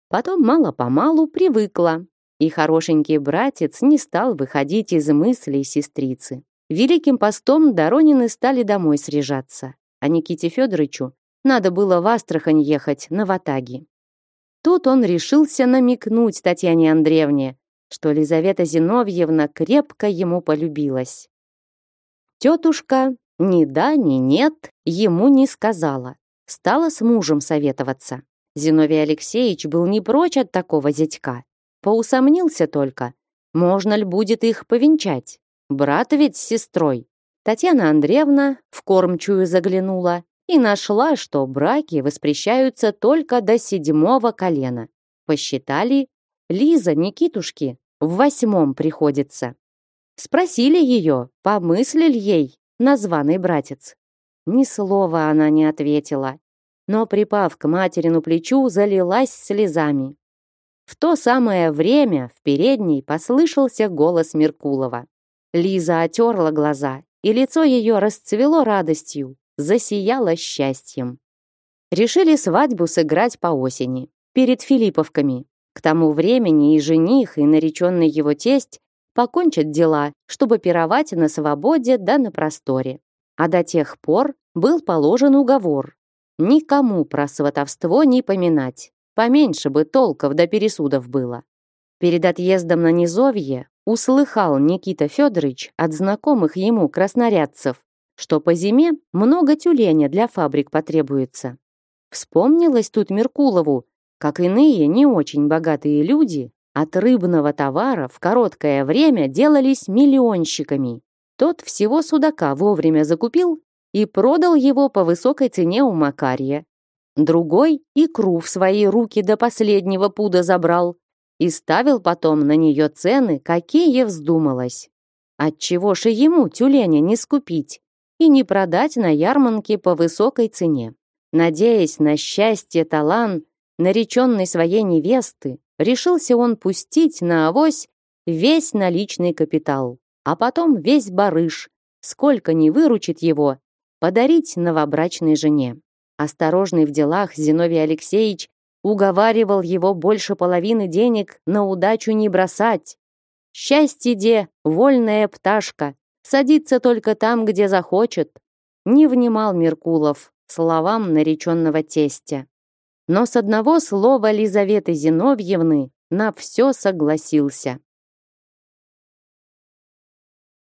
Потом мало-помалу привыкла, и хорошенький братец не стал выходить из мыслей сестрицы. Великим постом Доронины стали домой срежаться, а Никите Федоровичу надо было в Астрахань ехать на Ватаги. Тут он решился намекнуть Татьяне Андреевне, что Лизавета Зиновьевна крепко ему полюбилась. Тетушка ни да, ни нет ему не сказала. Стала с мужем советоваться. Зиновий Алексеевич был не прочь от такого зятька. Поусомнился только, можно ли будет их повенчать. Брат ведь с сестрой. Татьяна Андреевна в кормчую заглянула и нашла, что браки воспрещаются только до седьмого колена. Посчитали, Лиза Никитушки в восьмом приходится. Спросили ее, помыслили ей, названный братец. Ни слова она не ответила, но, припав к материну плечу, залилась слезами. В то самое время в передней послышался голос Меркулова. Лиза отерла глаза, и лицо ее расцвело радостью, засияло счастьем. Решили свадьбу сыграть по осени, перед Филипповками. К тому времени и жених, и нареченный его тесть покончат дела, чтобы пировать на свободе да на просторе. А до тех пор был положен уговор. Никому про сватовство не поминать. Поменьше бы толков да пересудов было. Перед отъездом на низовье услыхал Никита Федорович от знакомых ему краснорядцев, что по зиме много тюленя для фабрик потребуется. Вспомнилось тут Меркулову, как иные не очень богатые люди от рыбного товара в короткое время делались миллионщиками. Тот всего судака вовремя закупил и продал его по высокой цене у Макария. Другой икру в свои руки до последнего пуда забрал и ставил потом на нее цены, какие вздумалось. Отчего же ему тюленя не скупить и не продать на ярмарке по высокой цене? Надеясь на счастье талан, нареченной своей невесты, решился он пустить на авось весь наличный капитал, а потом весь барыш, сколько не выручит его, подарить новобрачной жене. Осторожный в делах Зиновий Алексеевич уговаривал его больше половины денег на удачу не бросать. Счастье де, вольная пташка, садится только там, где захочет. Не внимал Меркулов словам нареченного тестя. Но с одного слова Лизаветы Зиновьевны на все согласился.